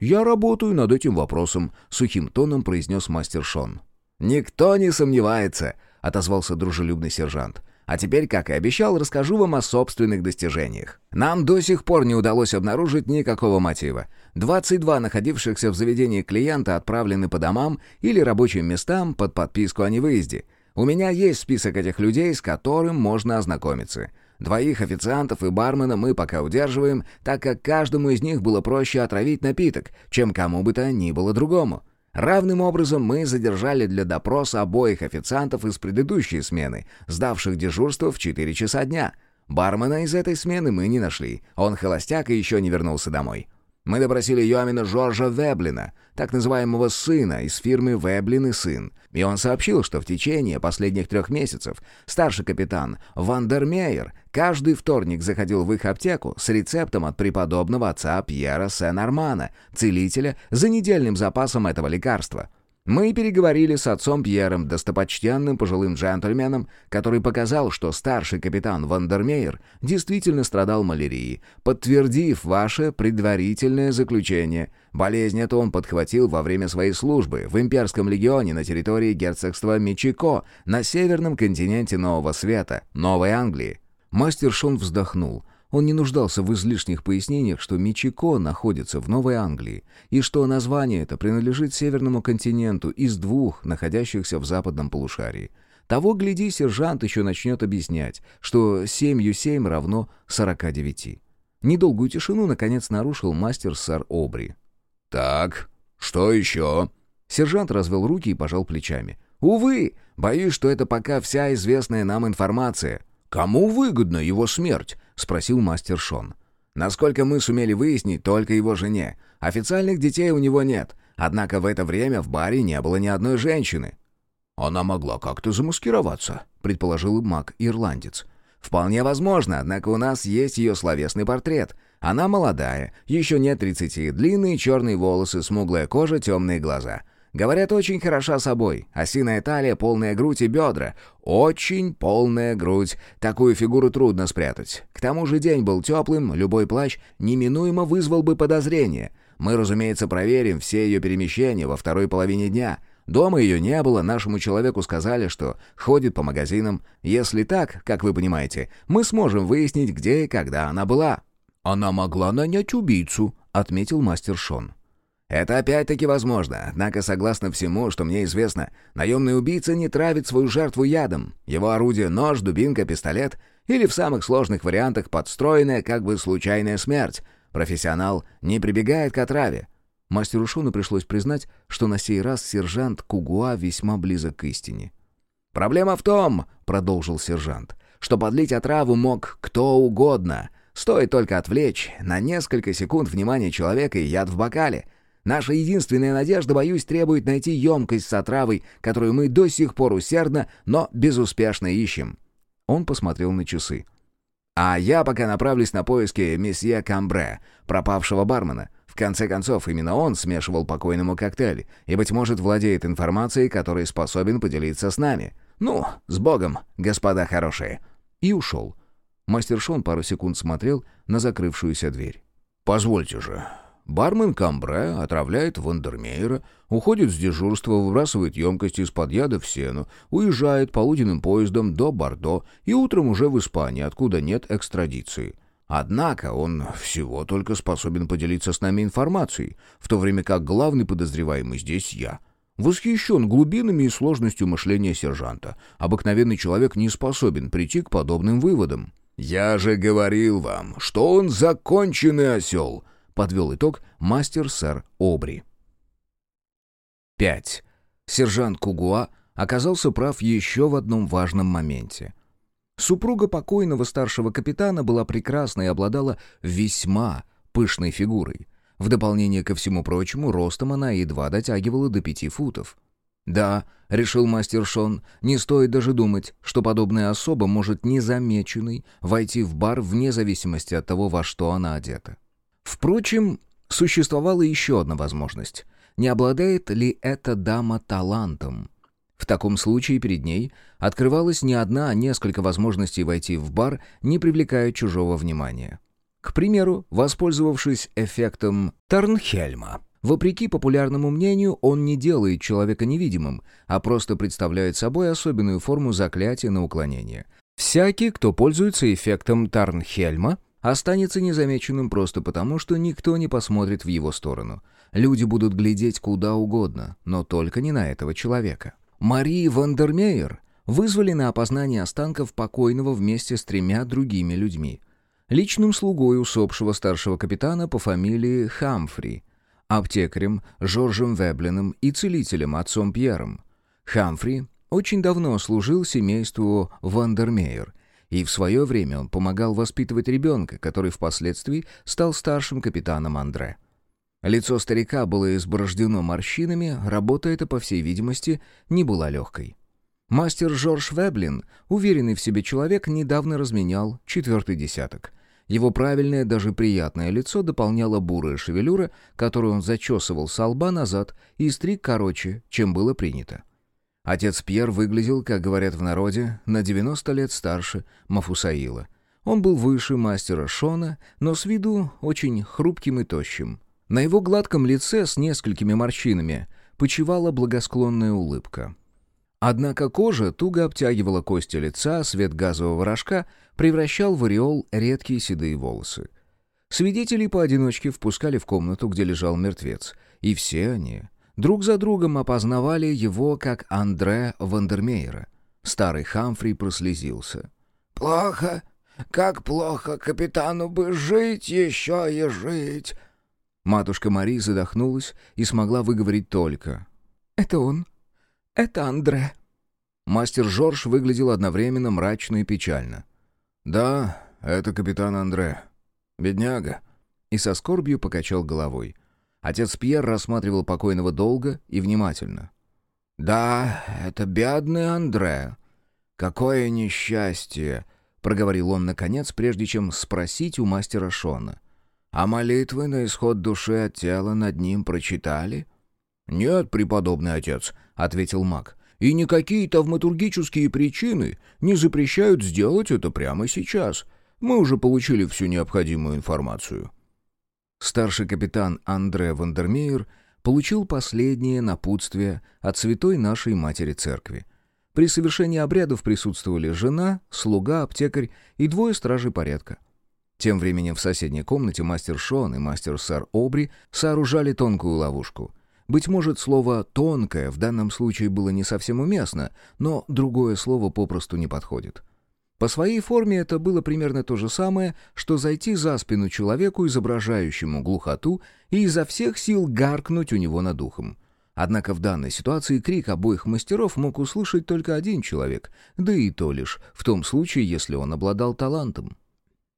«Я работаю над этим вопросом», — сухим тоном произнес мастер Шон. «Никто не сомневается», — отозвался дружелюбный сержант. А теперь, как и обещал, расскажу вам о собственных достижениях. Нам до сих пор не удалось обнаружить никакого мотива. 22 находившихся в заведении клиента отправлены по домам или рабочим местам под подписку о невыезде. У меня есть список этих людей, с которым можно ознакомиться. Двоих официантов и бармена мы пока удерживаем, так как каждому из них было проще отравить напиток, чем кому бы то ни было другому. Равным образом мы задержали для допроса обоих официантов из предыдущей смены, сдавших дежурство в 4 часа дня. Бармена из этой смены мы не нашли. Он холостяк и еще не вернулся домой. Мы допросили йомена Жоржа Веблина, так называемого сына из фирмы «Веблин и сын», и он сообщил, что в течение последних трех месяцев старший капитан Вандермейер каждый вторник заходил в их аптеку с рецептом от преподобного отца Пьера Сен-Армана, целителя, за недельным запасом этого лекарства – мы переговорили с отцом Пьером, достопочтенным пожилым джентльменом, который показал, что старший капитан Вандермейер действительно страдал малярией, подтвердив ваше предварительное заключение. Болезнь эту он подхватил во время своей службы в имперском легионе на территории герцогства Мичико на северном континенте Нового Света, Новой Англии. Мастер Шон вздохнул — он не нуждался в излишних пояснениях, что Мичико находится в Новой Англии, и что название это принадлежит Северному континенту из двух, находящихся в западном полушарии. Того, гляди, сержант еще начнет объяснять, что семью семь равно сорока девяти. Недолгую тишину, наконец, нарушил мастер сэр Обри. «Так, что еще?» Сержант развел руки и пожал плечами. «Увы, боюсь, что это пока вся известная нам информация». «Кому выгодна его смерть?» — спросил мастер Шон. «Насколько мы сумели выяснить, только его жене. Официальных детей у него нет. Однако в это время в баре не было ни одной женщины». «Она могла как-то замаскироваться», — предположил маг-ирландец. «Вполне возможно, однако у нас есть ее словесный портрет. Она молодая, еще нет тридцати, длинные черные волосы, смуглая кожа, темные глаза. Говорят, очень хороша собой. Осиная талия, полная грудь и бедра. Очень полная грудь. Такую фигуру трудно спрятать. К тому же день был теплым, любой плащ неминуемо вызвал бы подозрение. Мы, разумеется, проверим все ее перемещения во второй половине дня. Дома ее не было, нашему человеку сказали, что ходит по магазинам. Если так, как вы понимаете, мы сможем выяснить, где и когда она была». «Она могла нанять убийцу», — отметил мастер Шон. Это опять-таки возможно, однако, согласно всему, что мне известно, наемный убийца не травит свою жертву ядом. Его орудие — нож, дубинка, пистолет или в самых сложных вариантах подстроенная как бы случайная смерть. Профессионал не прибегает к отраве. Мастеру Шуну пришлось признать, что на сей раз сержант Кугуа весьма близок к истине. «Проблема в том, — продолжил сержант, — что подлить отраву мог кто угодно. Стоит только отвлечь на несколько секунд внимание человека и яд в бокале — Наша единственная надежда, боюсь, требует найти емкость с отравой, которую мы до сих пор усердно, но безуспешно ищем». Он посмотрел на часы. «А я пока направлюсь на поиски месье Камбре, пропавшего бармена. В конце концов, именно он смешивал покойному коктейль и, быть может, владеет информацией, которой способен поделиться с нами. Ну, с Богом, господа хорошие!» И ушел. Мастер Шон пару секунд смотрел на закрывшуюся дверь. «Позвольте же, Бармен Камбре отравляет Вандермейера, уходит с дежурства, выбрасывает емкости из-под яда в сену, уезжает полуденным поездом до Бордо и утром уже в Испании, откуда нет экстрадиции. Однако он всего только способен поделиться с нами информацией, в то время как главный подозреваемый здесь я. Восхищен глубинами и сложностью мышления сержанта. Обыкновенный человек не способен прийти к подобным выводам. «Я же говорил вам, что он законченный осел!» Подвел итог мастер сэр Обри. 5. Сержант Кугуа оказался прав еще в одном важном моменте. Супруга покойного старшего капитана была прекрасна и обладала весьма пышной фигурой. В дополнение ко всему прочему, ростом она едва дотягивала до пяти футов. «Да», — решил мастер Шон, — «не стоит даже думать, что подобная особа может незамеченной войти в бар вне зависимости от того, во что она одета». Впрочем, существовала еще одна возможность. Не обладает ли эта дама талантом? В таком случае перед ней открывалась не одна, а несколько возможностей войти в бар, не привлекая чужого внимания. К примеру, воспользовавшись эффектом Тарнхельма. Вопреки популярному мнению, он не делает человека невидимым, а просто представляет собой особенную форму заклятия на уклонение. Всякий, кто пользуется эффектом Тарнхельма, останется незамеченным просто потому, что никто не посмотрит в его сторону. Люди будут глядеть куда угодно, но только не на этого человека. Марии Вандермеер вызвали на опознание останков покойного вместе с тремя другими людьми. Личным слугой усопшего старшего капитана по фамилии Хамфри, аптекарем Жоржем Веблиным и целителем отцом Пьером. Хамфри очень давно служил семейству Вандермеер, и в свое время он помогал воспитывать ребенка, который впоследствии стал старшим капитаном Андре. Лицо старика было изборождено морщинами, работа эта, по всей видимости, не была легкой. Мастер Жорж Веблин, уверенный в себе человек, недавно разменял четвертый десяток. Его правильное, даже приятное лицо дополняло бурая шевелюра, которую он зачесывал со лба назад и стриг короче, чем было принято. Отец Пьер выглядел, как говорят в народе, на 90 лет старше Мафусаила. Он был выше мастера Шона, но с виду очень хрупким и тощим. На его гладком лице с несколькими морщинами почивала благосклонная улыбка. Однако кожа туго обтягивала кости лица, свет газового рожка превращал в ореол редкие седые волосы. Свидетелей поодиночке впускали в комнату, где лежал мертвец, и все они друг за другом опознавали его как Андре Вандермейера. Старый Хамфри прослезился. «Плохо, как плохо, капитану бы жить еще и жить!» Матушка Мари задохнулась и смогла выговорить только. «Это он. Это Андре». Мастер Жорж выглядел одновременно мрачно и печально. «Да, это капитан Андре. Бедняга». И со скорбью покачал головой. Отец Пьер рассматривал покойного долго и внимательно. «Да, это бедный Андре. Какое несчастье!» — проговорил он наконец, прежде чем спросить у мастера Шона. А молитвы на исход души от тела над ним прочитали? «Нет, преподобный отец», — ответил маг. «И никакие тавматургические причины не запрещают сделать это прямо сейчас. Мы уже получили всю необходимую информацию». Старший капитан Андре Вандермеер получил последнее напутствие от святой нашей матери церкви. При совершении обрядов присутствовали жена, слуга, аптекарь и двое стражей порядка. Тем временем в соседней комнате мастер Шон и мастер сэр Обри сооружали тонкую ловушку. Быть может, слово «тонкое» в данном случае было не совсем уместно, но другое слово попросту не подходит. По своей форме это было примерно то же самое, что зайти за спину человеку, изображающему глухоту, и изо всех сил гаркнуть у него над ухом. Однако в данной ситуации крик обоих мастеров мог услышать только один человек, да и то лишь в том случае, если он обладал талантом.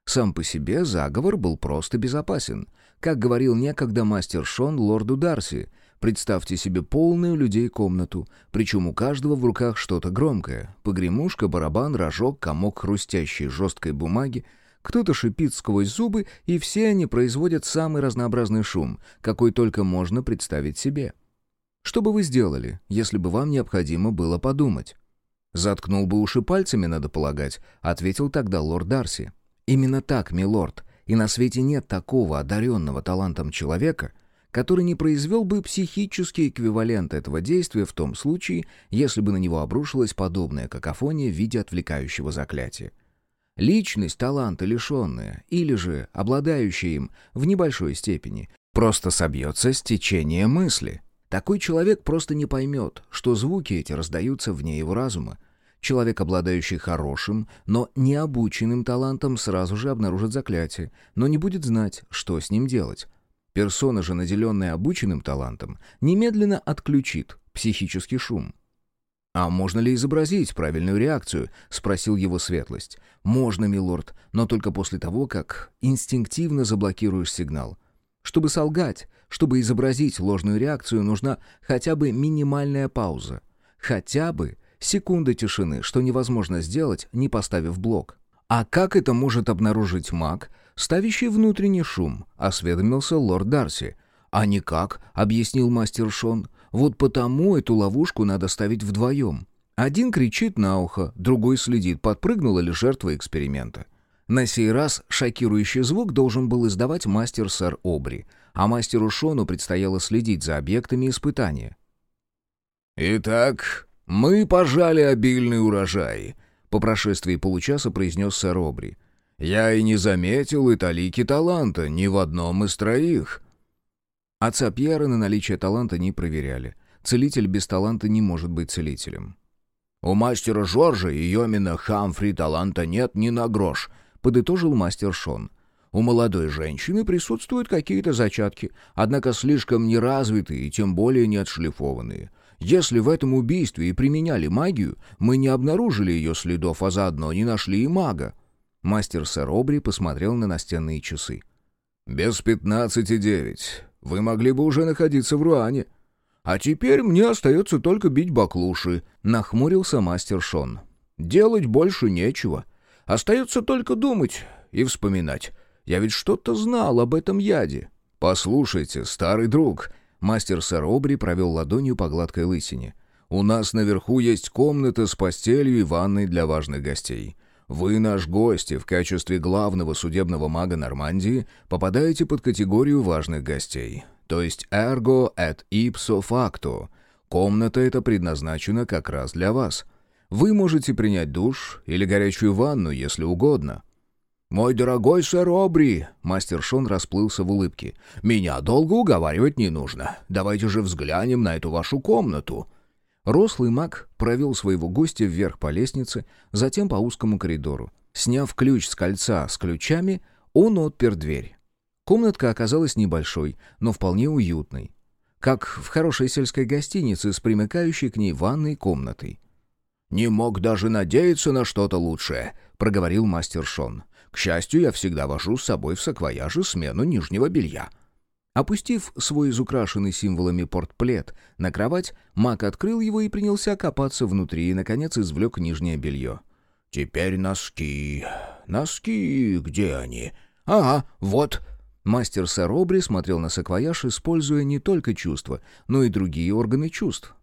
Сам по себе заговор был просто безопасен. Как говорил некогда мастер Шон лорду Дарси, представьте себе полную людей комнату, причем у каждого в руках что-то громкое. Погремушка, барабан, рожок, комок хрустящей жесткой бумаги, кто-то шипит сквозь зубы, и все они производят самый разнообразный шум, какой только можно представить себе. Что бы вы сделали, если бы вам необходимо было подумать? «Заткнул бы уши пальцами, надо полагать», — ответил тогда лорд Дарси. Именно так, милорд, и на свете нет такого одаренного талантом человека, который не произвел бы психический эквивалент этого действия в том случае, если бы на него обрушилась подобная какофония в виде отвлекающего заклятия. Личность таланта лишенная, или же обладающая им в небольшой степени, просто собьется с течения мысли. Такой человек просто не поймет, что звуки эти раздаются вне его разума, Человек, обладающий хорошим, но необученным талантом, сразу же обнаружит заклятие, но не будет знать, что с ним делать. Персона же, наделенная обученным талантом, немедленно отключит психический шум. «А можно ли изобразить правильную реакцию?» — спросил его светлость. «Можно, милорд, но только после того, как инстинктивно заблокируешь сигнал. Чтобы солгать, чтобы изобразить ложную реакцию, нужна хотя бы минимальная пауза. Хотя бы секунда тишины, что невозможно сделать, не поставив блок. А как это может обнаружить маг, ставящий внутренний шум?» — осведомился лорд Дарси. «А никак», — объяснил мастер Шон. Вот потому эту ловушку надо ставить вдвоем. Один кричит на ухо, другой следит, подпрыгнула ли жертва эксперимента. На сей раз шокирующий звук должен был издавать мастер сэр Обри, а мастеру Шону предстояло следить за объектами испытания. «Итак, мы пожали обильный урожай», — по прошествии получаса произнес сэр Обри. «Я и не заметил и таланта ни в одном из троих». Отца Пьера на наличие таланта не проверяли. Целитель без таланта не может быть целителем. «У мастера Жоржа и Йомина Хамфри таланта нет ни на грош», — подытожил мастер Шон. «У молодой женщины присутствуют какие-то зачатки, однако слишком неразвитые и тем более не отшлифованные. Если в этом убийстве и применяли магию, мы не обнаружили ее следов, а заодно не нашли и мага». Мастер сэр Обри посмотрел на настенные часы. «Без пятнадцати девять. Вы могли бы уже находиться в Руане. А теперь мне остается только бить баклуши», — нахмурился мастер Шон. «Делать больше нечего. Остается только думать и вспоминать. Я ведь что-то знал об этом яде». «Послушайте, старый друг», — мастер сэр Обри провел ладонью по гладкой лысине. «У нас наверху есть комната с постелью и ванной для важных гостей. Вы наш гость и в качестве главного судебного мага Нормандии попадаете под категорию важных гостей, то есть ergo et ipso facto. Комната эта предназначена как раз для вас. Вы можете принять душ или горячую ванну, если угодно. «Мой дорогой сэр Обри!» — мастер Шон расплылся в улыбке. «Меня долго уговаривать не нужно. Давайте же взглянем на эту вашу комнату». Рослый маг провел своего гостя вверх по лестнице, затем по узкому коридору. Сняв ключ с кольца с ключами, он отпер дверь. Комнатка оказалась небольшой, но вполне уютной. Как в хорошей сельской гостинице с примыкающей к ней ванной комнатой. «Не мог даже надеяться на что-то лучшее», — проговорил мастер Шон. «К счастью, я всегда вожу с собой в саквояже смену нижнего белья. Опустив свой изукрашенный символами портплет на кровать, маг открыл его и принялся копаться внутри и, наконец, извлек нижнее белье. «Теперь носки. Носки, где они? Ага, вот». Мастер сэр Обри смотрел на саквояж, используя не только чувства, но и другие органы чувств.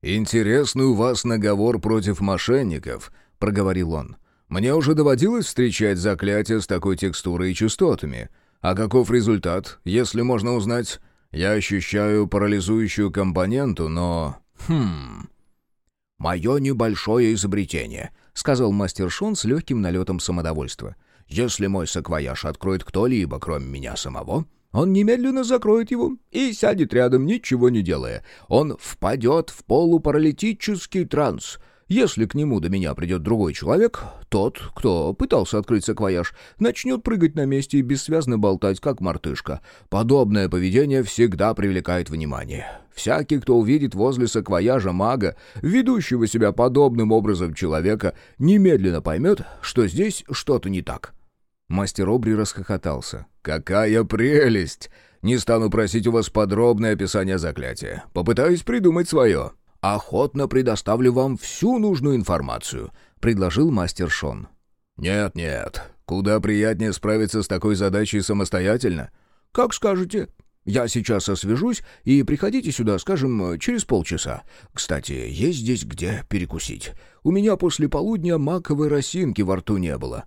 «Интересный у вас наговор против мошенников», — проговорил он. «Мне уже доводилось встречать заклятия с такой текстурой и частотами». А каков результат, если можно узнать? Я ощущаю парализующую компоненту, но... Хм... «Мое небольшое изобретение», — сказал мастер Шон с легким налетом самодовольства. «Если мой саквояж откроет кто-либо, кроме меня самого, он немедленно закроет его и сядет рядом, ничего не делая. Он впадет в полупаралитический транс — если к нему до меня придет другой человек, тот, кто пытался открыть саквояж, начнет прыгать на месте и бессвязно болтать, как мартышка. Подобное поведение всегда привлекает внимание. Всякий, кто увидит возле саквояжа мага, ведущего себя подобным образом человека, немедленно поймет, что здесь что-то не так. Мастер Обри расхохотался. «Какая прелесть! Не стану просить у вас подробное описание заклятия. Попытаюсь придумать свое». «Охотно предоставлю вам всю нужную информацию», — предложил мастер Шон. «Нет-нет, куда приятнее справиться с такой задачей самостоятельно. Как скажете. Я сейчас освежусь, и приходите сюда, скажем, через полчаса. Кстати, есть здесь где перекусить. У меня после полудня маковой росинки во рту не было».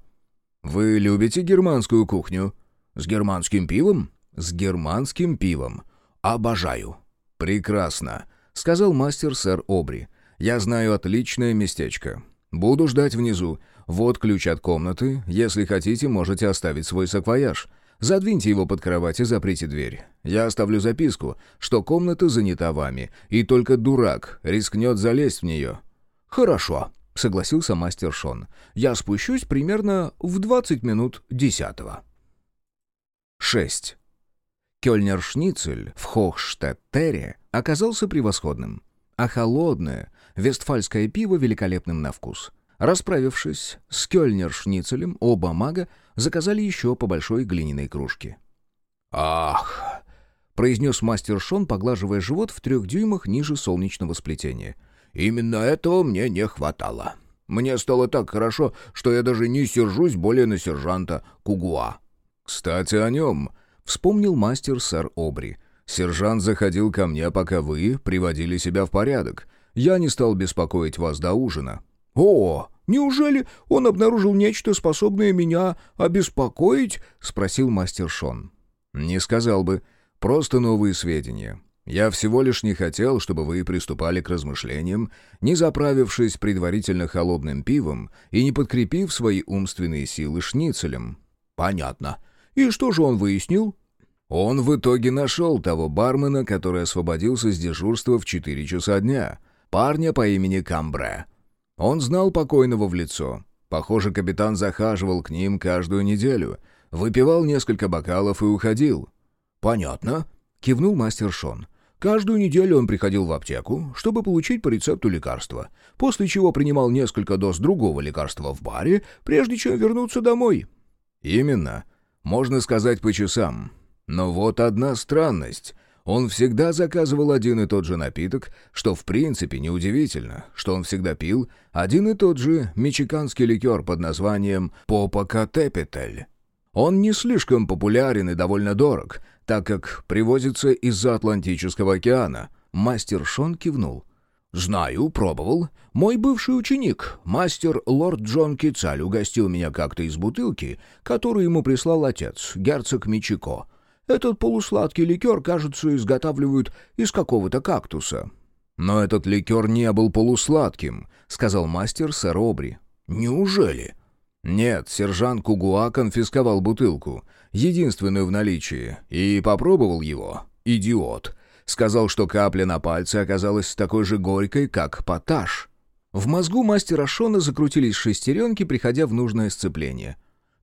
«Вы любите германскую кухню?» «С германским пивом?» «С германским пивом. Обожаю». «Прекрасно сказал мастер сэр Обри. «Я знаю отличное местечко. Буду ждать внизу. Вот ключ от комнаты. Если хотите, можете оставить свой саквояж. Задвиньте его под кровать и заприте дверь. Я оставлю записку, что комната занята вами, и только дурак рискнет залезть в нее». «Хорошо», — согласился мастер Шон. «Я спущусь примерно в двадцать минут десятого». 6. Кёльнер-шницель в Хохштеттере оказался превосходным. а холодное вестфальское пиво великолепным на вкус. Расправившись с кёльнер-шницелем, оба мага заказали еще по большой глиняной кружке. «Ах!» — произнес мастер Шон, поглаживая живот в трех дюймах ниже солнечного сплетения. «Именно этого мне не хватало. Мне стало так хорошо, что я даже не сержусь более на сержанта Кугуа». «Кстати, о нем», — вспомнил мастер сэр Обри. «Сержант заходил ко мне, пока вы приводили себя в порядок. Я не стал беспокоить вас до ужина». «О, неужели он обнаружил нечто, способное меня обеспокоить?» — спросил мастер Шон. «Не сказал бы. Просто новые сведения. Я всего лишь не хотел, чтобы вы приступали к размышлениям, не заправившись предварительно холодным пивом и не подкрепив свои умственные силы шницелем». «Понятно. И что же он выяснил?» Он в итоге нашел того бармена, который освободился с дежурства в 4 часа дня. Парня по имени Камбре. Он знал покойного в лицо. Похоже, капитан захаживал к ним каждую неделю. Выпивал несколько бокалов и уходил. «Понятно», — кивнул мастер Шон. Каждую неделю он приходил в аптеку, чтобы получить по рецепту лекарства, после чего принимал несколько доз другого лекарства в баре, прежде чем вернуться домой. «Именно. Можно сказать по часам. Но вот одна странность. Он всегда заказывал один и тот же напиток, что в принципе неудивительно, что он всегда пил один и тот же мичиканский ликер под названием «Попокатепетель». Он не слишком популярен и довольно дорог, так как привозится из-за Атлантического океана. Мастер Шон кивнул. «Знаю, пробовал. Мой бывший ученик, мастер лорд Джон Кицаль, угостил меня как-то из бутылки, которую ему прислал отец, герцог Мичико. Этот полусладкий ликер, кажется, изготавливают из какого-то кактуса». «Но этот ликер не был полусладким», — сказал мастер сэр Обри. «Неужели?» «Нет, сержант Кугуа конфисковал бутылку, единственную в наличии, и попробовал его. Идиот. Сказал, что капля на пальце оказалась такой же горькой, как поташ». В мозгу мастера Шона закрутились шестеренки, приходя в нужное сцепление.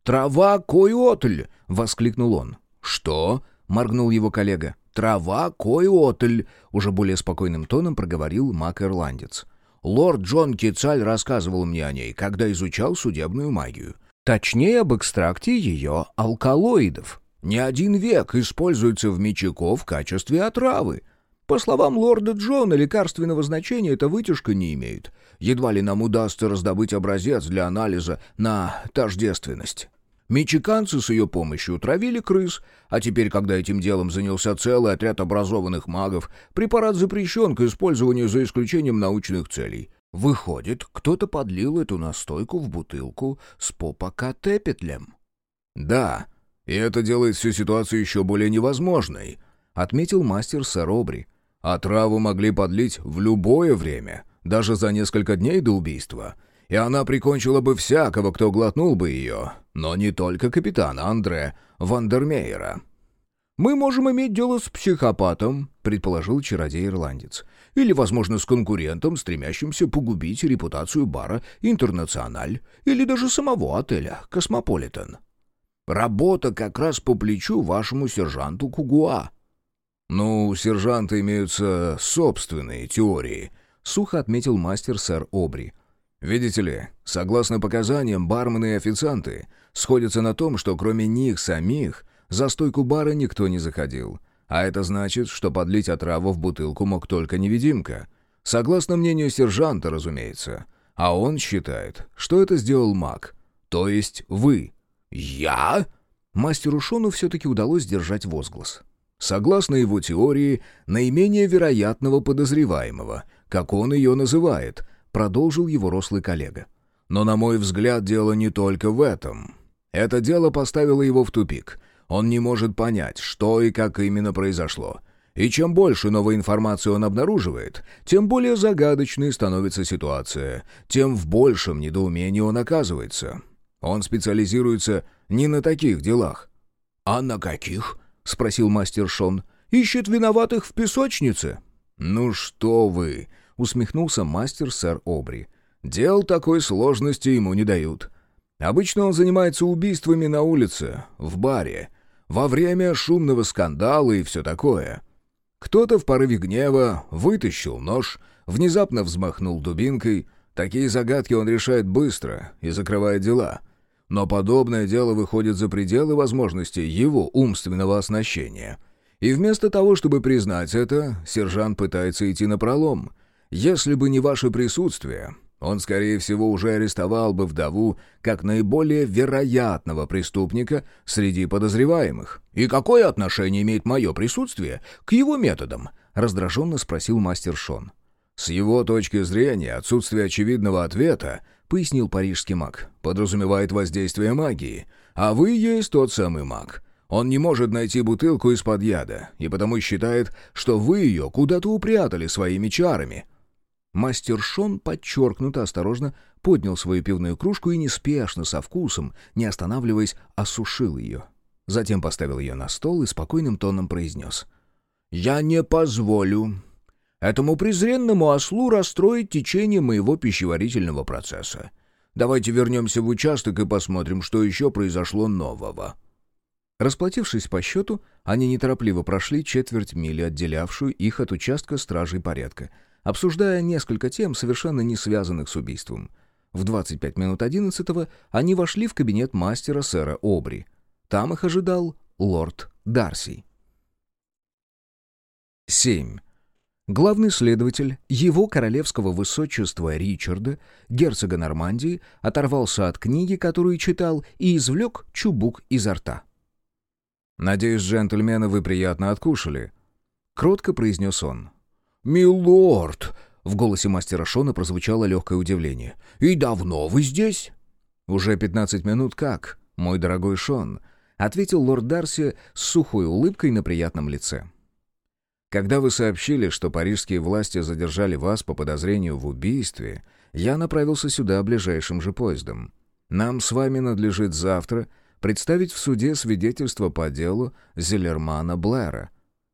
«Трава койотль!» — воскликнул он. «Что?» — моргнул его коллега. «Трава койотль!» — уже более спокойным тоном проговорил маг-ирландец. «Лорд Джон Кицаль рассказывал мне о ней, когда изучал судебную магию. Точнее, об экстракте ее алкалоидов. Не один век используется в Мичико в качестве отравы. По словам лорда Джона, лекарственного значения эта вытяжка не имеет. Едва ли нам удастся раздобыть образец для анализа на тождественность. Мичиканцы с ее помощью травили крыс, а теперь, когда этим делом занялся целый отряд образованных магов, препарат запрещен к использованию за исключением научных целей. Выходит, кто-то подлил эту настойку в бутылку с попокатепетлем. «Да, и это делает всю ситуацию еще более невозможной», — отметил мастер Саробри. «Отраву могли подлить в любое время, даже за несколько дней до убийства» и она прикончила бы всякого, кто глотнул бы ее, но не только капитана Андре Вандермейера. «Мы можем иметь дело с психопатом», — предположил чародей-ирландец. «Или, возможно, с конкурентом, стремящимся погубить репутацию бара «Интернациональ» или даже самого отеля «Космополитен». Работа как раз по плечу вашему сержанту Кугуа». «Ну, у сержанта имеются собственные теории», — сухо отметил мастер сэр Обри. Видите ли, согласно показаниям, бармены и официанты сходятся на том, что кроме них самих за стойку бара никто не заходил. А это значит, что подлить отраву в бутылку мог только невидимка. Согласно мнению сержанта, разумеется. А он считает, что это сделал маг. То есть вы. «Я?» Мастеру Шону все-таки удалось держать возглас. Согласно его теории, наименее вероятного подозреваемого, как он ее называет, продолжил его рослый коллега. Но, на мой взгляд, дело не только в этом. Это дело поставило его в тупик. Он не может понять, что и как именно произошло. И чем больше новой информации он обнаруживает, тем более загадочной становится ситуация, тем в большем недоумении он оказывается. Он специализируется не на таких делах. «А на каких?» — спросил мастер Шон. «Ищет виноватых в песочнице?» «Ну что вы!» усмехнулся мастер сэр Обри. «Дел такой сложности ему не дают. Обычно он занимается убийствами на улице, в баре, во время шумного скандала и все такое. Кто-то в порыве гнева вытащил нож, внезапно взмахнул дубинкой. Такие загадки он решает быстро и закрывает дела. Но подобное дело выходит за пределы возможностей его умственного оснащения. И вместо того, чтобы признать это, сержант пытается идти на пролом. Если бы не ваше присутствие, он, скорее всего, уже арестовал бы вдову как наиболее вероятного преступника среди подозреваемых. «И какое отношение имеет мое присутствие к его методам?» — раздраженно спросил мастер Шон. «С его точки зрения, отсутствие очевидного ответа, — пояснил парижский маг, — подразумевает воздействие магии. А вы есть тот самый маг. Он не может найти бутылку из-под яда, и потому считает, что вы ее куда-то упрятали своими чарами». Мастер Шон подчеркнуто осторожно поднял свою пивную кружку и неспешно, со вкусом, не останавливаясь, осушил ее. Затем поставил ее на стол и спокойным тоном произнес. «Я не позволю этому презренному ослу расстроить течение моего пищеварительного процесса. Давайте вернемся в участок и посмотрим, что еще произошло нового». Расплатившись по счету, они неторопливо прошли четверть мили, отделявшую их от участка стражей порядка — обсуждая несколько тем, совершенно не связанных с убийством. В 25 минут 11 они вошли в кабинет мастера сэра Обри. Там их ожидал лорд Дарси. 7. Главный следователь его королевского высочества Ричарда, герцога Нормандии, оторвался от книги, которую читал, и извлек чубук изо рта. «Надеюсь, джентльмены, вы приятно откушали», — кротко произнес он. «Милорд!» — в голосе мастера Шона прозвучало легкое удивление. «И давно вы здесь?» «Уже пятнадцать минут как, мой дорогой Шон», — ответил лорд Дарси с сухой улыбкой на приятном лице. «Когда вы сообщили, что парижские власти задержали вас по подозрению в убийстве, я направился сюда ближайшим же поездом. Нам с вами надлежит завтра представить в суде свидетельство по делу Зелермана Блэра.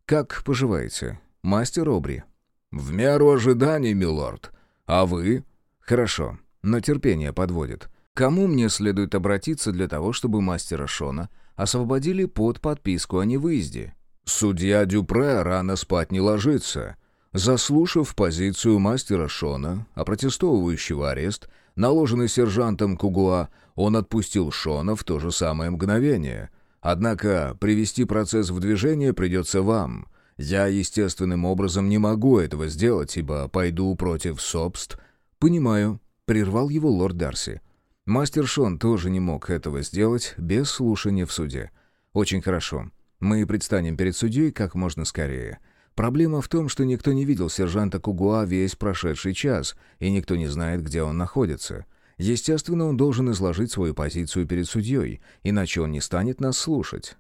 Как поживаете, мастер Обри?» «В меру ожиданий, милорд. А вы?» «Хорошо, но терпение подводит. Кому мне следует обратиться для того, чтобы мастера Шона освободили под подписку о невыезде?» «Судья Дюпре рано спать не ложится». Заслушав позицию мастера Шона, опротестовывающего арест, наложенный сержантом Кугуа, он отпустил Шона в то же самое мгновение. Однако привести процесс в движение придется вам — я естественным образом не могу этого сделать, ибо пойду против собств. Понимаю, прервал его лорд Дарси. Мастер Шон тоже не мог этого сделать без слушания в суде. Очень хорошо. Мы предстанем перед судьей как можно скорее. Проблема в том, что никто не видел сержанта Кугуа весь прошедший час, и никто не знает, где он находится. Естественно, он должен изложить свою позицию перед судьей, иначе он не станет нас слушать.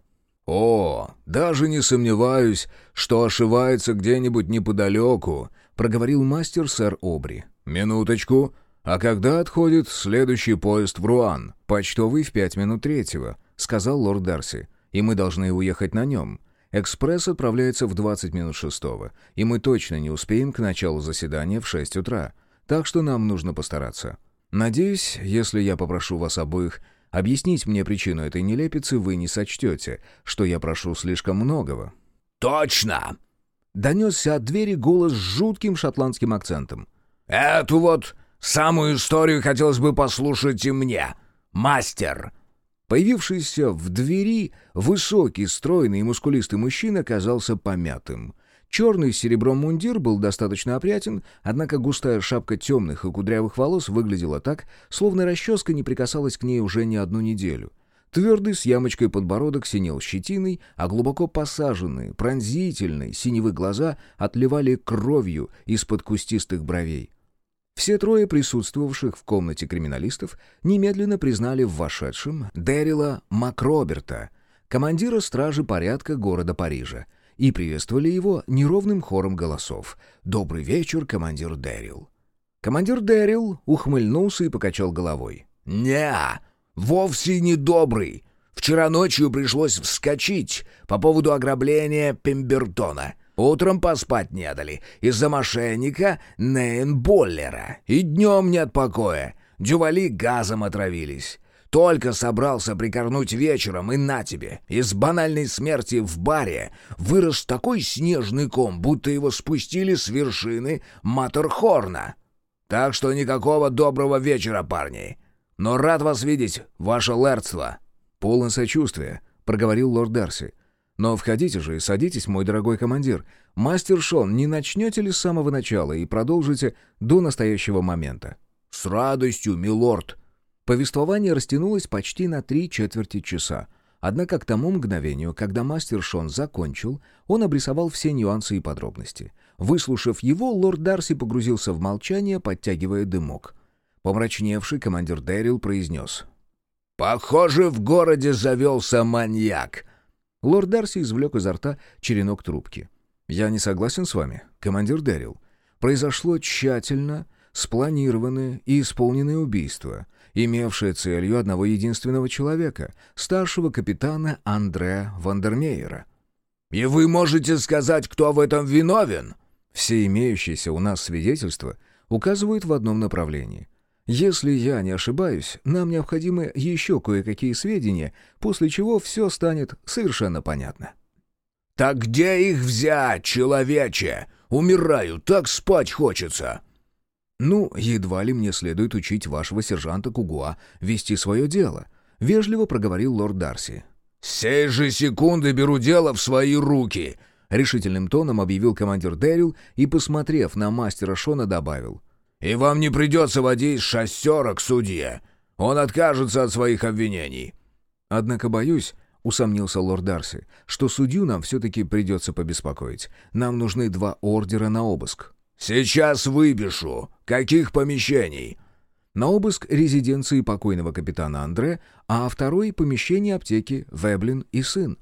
«О, даже не сомневаюсь, что ошивается где-нибудь неподалеку», — проговорил мастер сэр Обри. «Минуточку. А когда отходит следующий поезд в Руан?» «Почтовый в пять минут третьего», — сказал лорд Дарси. «И мы должны уехать на нем. Экспресс отправляется в 20 минут шестого, и мы точно не успеем к началу заседания в 6 утра. Так что нам нужно постараться. Надеюсь, если я попрошу вас обоих Объяснить мне причину этой нелепицы вы не сочтете, что я прошу слишком многого». «Точно!» — донесся от двери голос с жутким шотландским акцентом. «Эту вот самую историю хотелось бы послушать и мне, мастер!» Появившийся в двери высокий, стройный и мускулистый мужчина оказался помятым — Черный с серебром мундир был достаточно опрятен, однако густая шапка темных и кудрявых волос выглядела так, словно расческа не прикасалась к ней уже не одну неделю. Твердый с ямочкой подбородок синел щетиной, а глубоко посаженные, пронзительные, синевые глаза отливали кровью из-под кустистых бровей. Все трое присутствовавших в комнате криминалистов немедленно признали в вошедшем Дэрила Макроберта, командира стражи порядка города Парижа, и приветствовали его неровным хором голосов. «Добрый вечер, командир Дэрил». Командир Дэрил ухмыльнулся и покачал головой. «Не, вовсе не добрый. Вчера ночью пришлось вскочить по поводу ограбления Пембертона. Утром поспать не дали из-за мошенника Нейн Боллера. И днем нет покоя. Дювали газом отравились. Только собрался прикорнуть вечером, и на тебе, из банальной смерти в баре, вырос такой снежный ком, будто его спустили с вершины Матерхорна. Так что никакого доброго вечера, парни. Но рад вас видеть, ваше лэрдство». «Полно сочувствия», — проговорил лорд Дарси. «Но входите же и садитесь, мой дорогой командир. Мастер Шон, не начнете ли с самого начала и продолжите до настоящего момента?» «С радостью, милорд», Повествование растянулось почти на три четверти часа. Однако к тому мгновению, когда мастер Шон закончил, он обрисовал все нюансы и подробности. Выслушав его, лорд Дарси погрузился в молчание, подтягивая дымок. Помрачневший командир Дэрил произнес. «Похоже, в городе завелся маньяк». Лорд Дарси извлек изо рта черенок трубки. «Я не согласен с вами, командир Дэрил. Произошло тщательно, спланированное и исполненное убийство — имевшая целью одного единственного человека, старшего капитана Андреа Вандермеера. «И вы можете сказать, кто в этом виновен?» Все имеющиеся у нас свидетельства указывают в одном направлении. Если я не ошибаюсь, нам необходимы еще кое-какие сведения, после чего все станет совершенно понятно. «Так где их взять, человече? Умираю, так спать хочется!» «Ну, едва ли мне следует учить вашего сержанта Кугуа вести свое дело», — вежливо проговорил лорд Дарси. «Сей же секунды беру дело в свои руки», — решительным тоном объявил командир Дэрил и, посмотрев на мастера Шона, добавил. «И вам не придется водить шостера к судье. Он откажется от своих обвинений». «Однако, боюсь», — усомнился лорд Дарси, — «что судью нам все-таки придется побеспокоить. Нам нужны два ордера на обыск». «Сейчас выпишу. Каких помещений?» На обыск резиденции покойного капитана Андре, а второй — помещение аптеки Веблин и сын.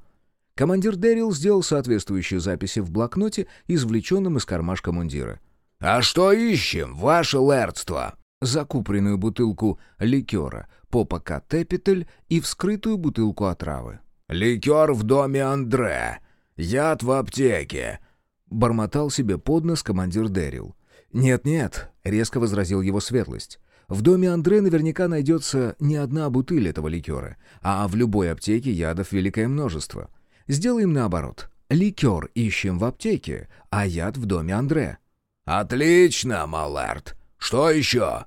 Командир Дэрил сделал соответствующие записи в блокноте, извлеченном из кармашка мундира. «А что ищем, ваше лэрдство?» Закупленную бутылку ликера Попака Тепитель и вскрытую бутылку отравы. «Ликер в доме Андре. Яд в аптеке. — бормотал себе под нос командир Дэрил. «Нет-нет», — резко возразил его светлость. «В доме Андре наверняка найдется не одна бутыль этого ликера, а в любой аптеке ядов великое множество. Сделаем наоборот. Ликер ищем в аптеке, а яд в доме Андре». «Отлично, Малард. Что еще?»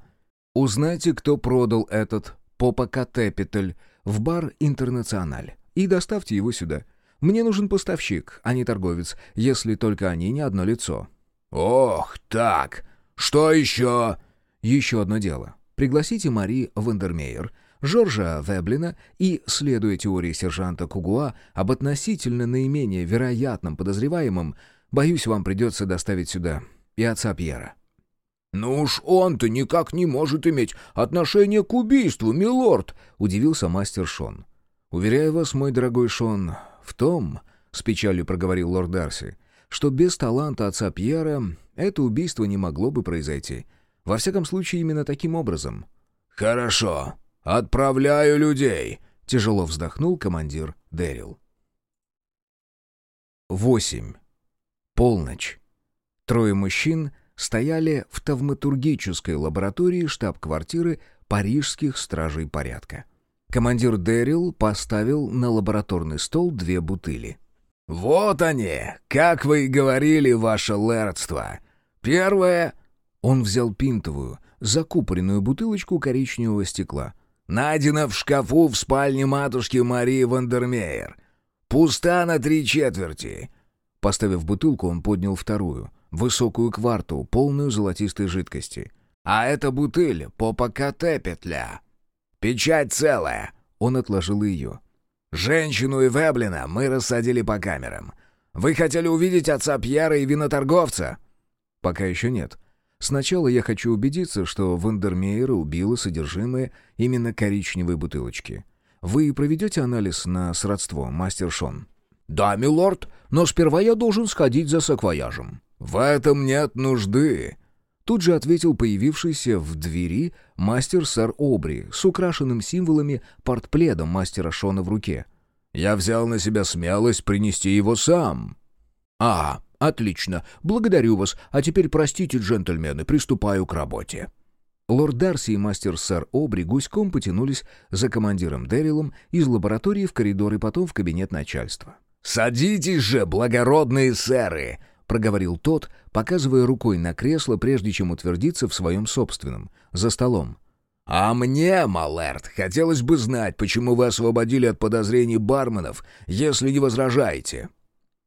«Узнайте, кто продал этот Попа-Катепитель в бар «Интернациональ» и доставьте его сюда. Мне нужен поставщик, а не торговец, если только они не одно лицо». «Ох, так! Что еще?» «Еще одно дело. Пригласите Мари Вандермейер, Жоржа Веблина и, следуя теории сержанта Кугуа, об относительно наименее вероятном подозреваемом, боюсь, вам придется доставить сюда и отца Пьера». «Ну уж он-то никак не может иметь отношения к убийству, милорд!» — удивился мастер Шон. «Уверяю вас, мой дорогой Шон, в том, — с печалью проговорил лорд Дарси, — что без таланта отца Пьера это убийство не могло бы произойти. Во всяком случае, именно таким образом. «Хорошо. Отправляю людей», — тяжело вздохнул командир Дэрил. Восемь. Полночь. Трое мужчин стояли в тавматургической лаборатории штаб-квартиры парижских стражей порядка. Командир Дэрил поставил на лабораторный стол две бутыли. «Вот они, как вы и говорили, ваше лэрдство. Первое...» Он взял пинтовую, закупоренную бутылочку коричневого стекла. «Найдено в шкафу в спальне матушки Марии Вандермеер. Пуста на три четверти». Поставив бутылку, он поднял вторую, высокую кварту, полную золотистой жидкости. «А это бутыль по покате петля». Печать целая!» Он отложил ее. «Женщину и Веблина мы рассадили по камерам. Вы хотели увидеть отца Пьера и виноторговца?» «Пока еще нет. Сначала я хочу убедиться, что Вандермеера убило содержимое именно коричневой бутылочки. Вы проведете анализ на сродство, мастер Шон?» «Да, милорд, но сперва я должен сходить за саквояжем». «В этом нет нужды», Тут же ответил появившийся в двери мастер сэр Обри с украшенным символами портпледом мастера Шона в руке. «Я взял на себя смелость принести его сам». «А, отлично. Благодарю вас. А теперь простите, джентльмены, приступаю к работе». Лорд Дарси и мастер-сэр Обри гуськом потянулись за командиром Дэрилом из лаборатории в коридор и потом в кабинет начальства. «Садитесь же, благородные сэры!» — проговорил тот, показывая рукой на кресло, прежде чем утвердиться в своем собственном, за столом. «А мне, Малерт, хотелось бы знать, почему вы освободили от подозрений барменов, если не возражаете».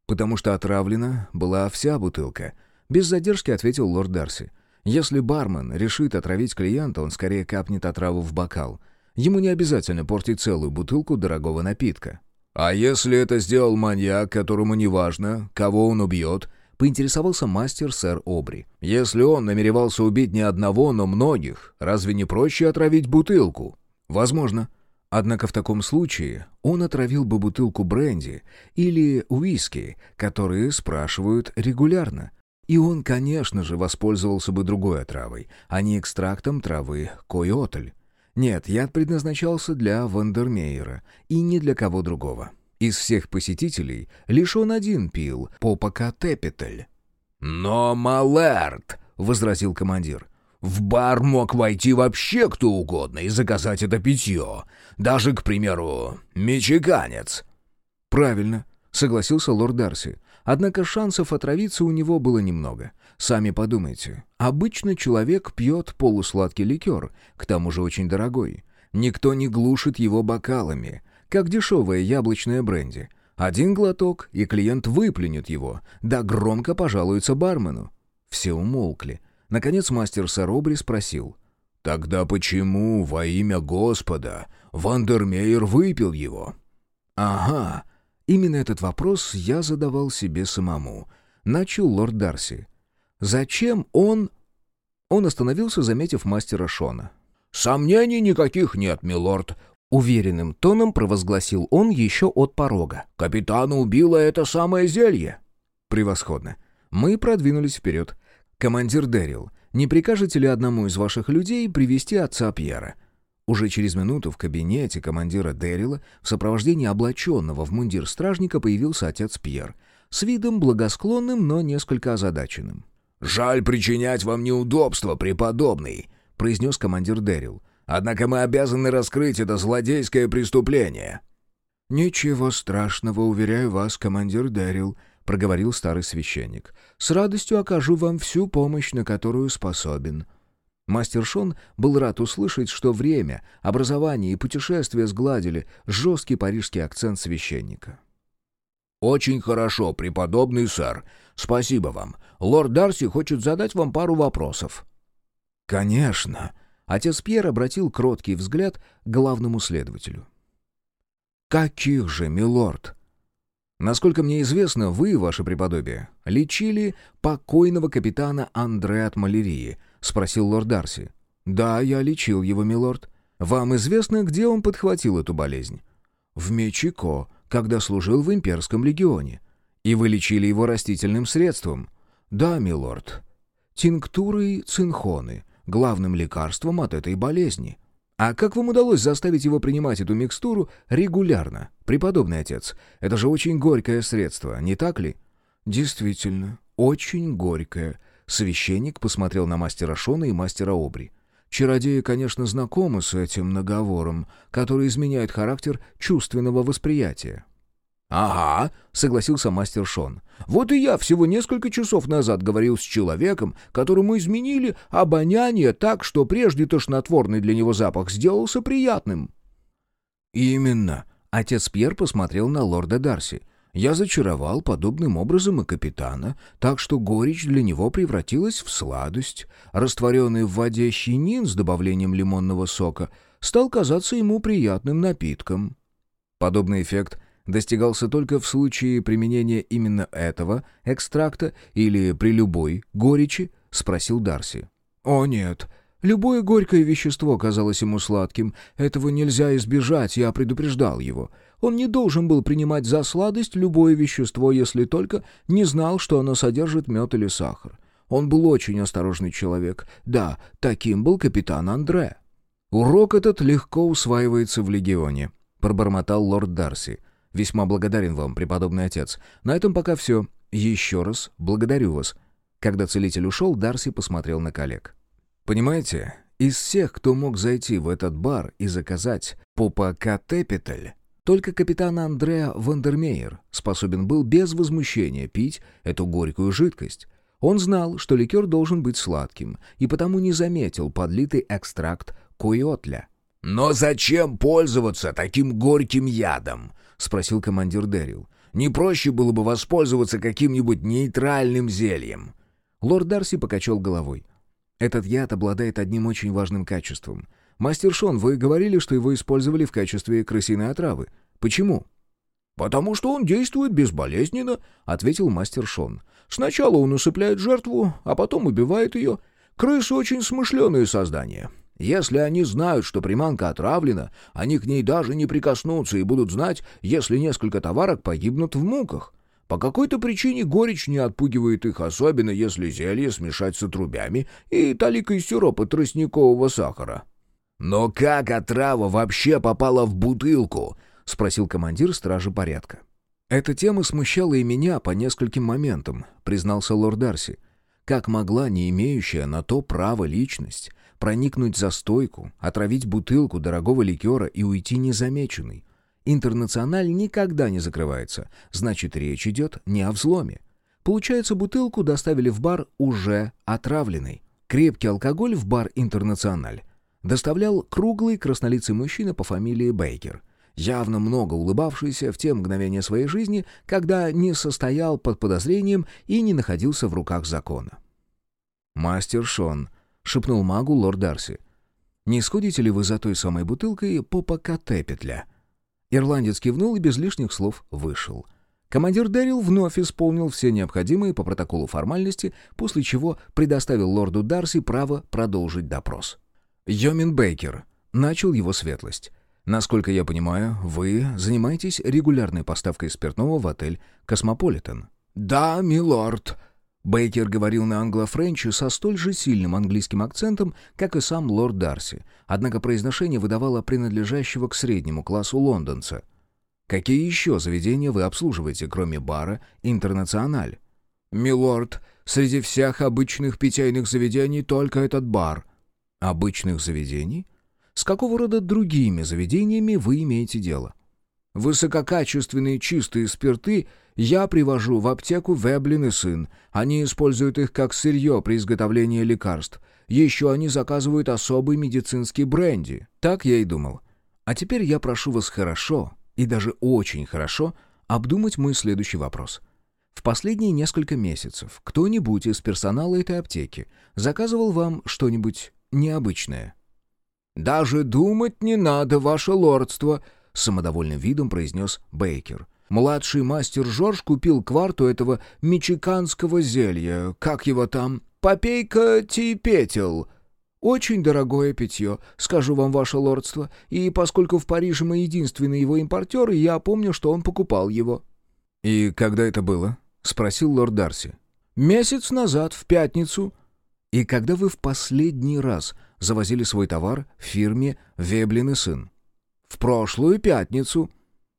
«Потому что отравлена была вся бутылка», — без задержки ответил лорд Дарси. Если бармен решит отравить клиента, он скорее капнет отраву в бокал. Ему не обязательно портить целую бутылку дорогого напитка. «А если это сделал маньяк, которому не важно, кого он убьет?» — поинтересовался мастер сэр Обри. «Если он намеревался убить не одного, но многих, разве не проще отравить бутылку?» «Возможно. Однако в таком случае он отравил бы бутылку бренди или уиски, которые спрашивают регулярно. И он, конечно же, воспользовался бы другой отравой, а не экстрактом травы койотль. Нет, яд предназначался для Вандермейера и не для кого другого. Из всех посетителей лишь он один пил попака тепетель. «Но, Малерт!» — возразил командир. «В бар мог войти вообще кто угодно и заказать это питье. Даже, к примеру, мечеканец». «Правильно», — согласился лорд Дарси. Однако шансов отравиться у него было немного. Сами подумайте. Обычно человек пьет полусладкий ликер, к тому же очень дорогой. Никто не глушит его бокалами, как дешевое яблочное бренди. Один глоток, и клиент выплюнет его, да громко пожалуется бармену. Все умолкли. Наконец мастер Саробри спросил. «Тогда почему во имя Господа Вандермейер выпил его?» «Ага», Именно этот вопрос я задавал себе самому. Начал лорд Дарси. «Зачем он...» Он остановился, заметив мастера Шона. «Сомнений никаких нет, милорд», — уверенным тоном провозгласил он еще от порога. «Капитана убило это самое зелье». «Превосходно. Мы продвинулись вперед. Командир Дэрил, не прикажете ли одному из ваших людей привести отца Пьера? Уже через минуту в кабинете командира Дэрила в сопровождении облаченного в мундир стражника появился отец Пьер, с видом благосклонным, но несколько озадаченным. «Жаль причинять вам неудобства, преподобный», — произнес командир Дэрил. «Однако мы обязаны раскрыть это злодейское преступление». «Ничего страшного, уверяю вас, командир Дэрил», — проговорил старый священник. «С радостью окажу вам всю помощь, на которую способен». Мастер Шон был рад услышать, что время, образование и путешествия сгладили жесткий парижский акцент священника. «Очень хорошо, преподобный сэр. Спасибо вам. Лорд Дарси хочет задать вам пару вопросов». «Конечно». Отец Пьер обратил кроткий взгляд к главному следователю. «Каких же, милорд?» «Насколько мне известно, вы, ваше преподобие, лечили покойного капитана Андре от малярии», — спросил лорд Дарси. «Да, я лечил его, милорд. Вам известно, где он подхватил эту болезнь?» «В Мечико, когда служил в имперском легионе. И вы лечили его растительным средством?» «Да, милорд. Тинктурой цинхоны, главным лекарством от этой болезни». «А как вам удалось заставить его принимать эту микстуру регулярно, преподобный отец? Это же очень горькое средство, не так ли?» «Действительно, очень горькое», Священник посмотрел на мастера Шона и мастера Обри. Чародеи, конечно, знакомы с этим наговором, который изменяет характер чувственного восприятия. «Ага», — согласился мастер Шон. «Вот и я всего несколько часов назад говорил с человеком, которому изменили обоняние так, что прежде тошнотворный для него запах сделался приятным». «Именно», — отец Пьер посмотрел на лорда Дарси. Я зачаровал подобным образом и капитана, так что горечь для него превратилась в сладость. Растворенный в воде щинин с добавлением лимонного сока стал казаться ему приятным напитком. Подобный эффект достигался только в случае применения именно этого экстракта или при любой горечи, спросил Дарси. «О нет, любое горькое вещество казалось ему сладким. Этого нельзя избежать, я предупреждал его. Он не должен был принимать за сладость любое вещество, если только не знал, что оно содержит мед или сахар. Он был очень осторожный человек. Да, таким был капитан Андре. «Урок этот легко усваивается в Легионе», — пробормотал лорд Дарси. «Весьма благодарен вам, преподобный отец. На этом пока все. Еще раз благодарю вас». Когда целитель ушел, Дарси посмотрел на коллег. «Понимаете, Из всех, кто мог зайти в этот бар и заказать попака Тепетель, только капитан Андреа Вандермеер способен был без возмущения пить эту горькую жидкость. Он знал, что ликер должен быть сладким, и потому не заметил подлитый экстракт койотля. «Но зачем пользоваться таким горьким ядом?» — спросил командир Дэрил. «Не проще было бы воспользоваться каким-нибудь нейтральным зельем?» Лорд Дарси покачал головой. «Этот яд обладает одним очень важным качеством — «Мастер Шон, вы говорили, что его использовали в качестве крысиной отравы. Почему?» «Потому что он действует безболезненно», — ответил мастер Шон. «Сначала он усыпляет жертву, а потом убивает ее. Крысы очень смышленые создания. Если они знают, что приманка отравлена, они к ней даже не прикоснутся и будут знать, если несколько товарок погибнут в муках. По какой-то причине горечь не отпугивает их, особенно если зелье смешать с отрубями и таликой сиропа тростникового сахара». «Но как отрава вообще попала в бутылку?» — спросил командир стражи порядка. «Эта тема смущала и меня по нескольким моментам», — признался лорд Дарси. «Как могла не имеющая на то право личность проникнуть за стойку, отравить бутылку дорогого ликера и уйти незамеченной? Интернациональ никогда не закрывается, значит, речь идет не о взломе. Получается, бутылку доставили в бар уже отравленной. Крепкий алкоголь в бар «Интернациональ» доставлял круглый краснолицый мужчина по фамилии Бейкер, явно много улыбавшийся в те мгновения своей жизни, когда не состоял под подозрением и не находился в руках закона. «Мастер Шон», — шепнул магу лорд Дарси, — «не сходите ли вы за той самой бутылкой по ПКТ петля?» Ирландец кивнул и без лишних слов вышел. Командир Дэрил вновь исполнил все необходимые по протоколу формальности, после чего предоставил лорду Дарси право продолжить допрос. «Йомин Бейкер», — начал его светлость. «Насколько я понимаю, вы занимаетесь регулярной поставкой спиртного в отель «Космополитен». «Да, милорд», Бейкер говорил на англо-френче со столь же сильным английским акцентом, как и сам лорд Дарси, однако произношение выдавало принадлежащего к среднему классу лондонца. «Какие еще заведения вы обслуживаете, кроме бара «Интернациональ»?» «Милорд, среди всех обычных питейных заведений только этот бар», Обычных заведений? С какого рода другими заведениями вы имеете дело? Высококачественные чистые спирты я привожу в аптеку Веблин и сын. Они используют их как сырье при изготовлении лекарств. Еще они заказывают особый медицинский бренди. Так я и думал. А теперь я прошу вас хорошо, и даже очень хорошо, обдумать мой следующий вопрос. В последние несколько месяцев кто-нибудь из персонала этой аптеки заказывал вам что-нибудь необычное. «Даже думать не надо, ваше лордство», — самодовольным видом произнес Бейкер. «Младший мастер Жорж купил кварту этого мичиканского зелья, как его там, попейка типетел». Очень дорогое питье, скажу вам, ваше лордство, и поскольку в Париже мы единственные его импортеры, я помню, что он покупал его». «И когда это было?» — спросил лорд Дарси. «Месяц назад, в пятницу», и когда вы в последний раз завозили свой товар в фирме «Веблин и сын»? В прошлую пятницу.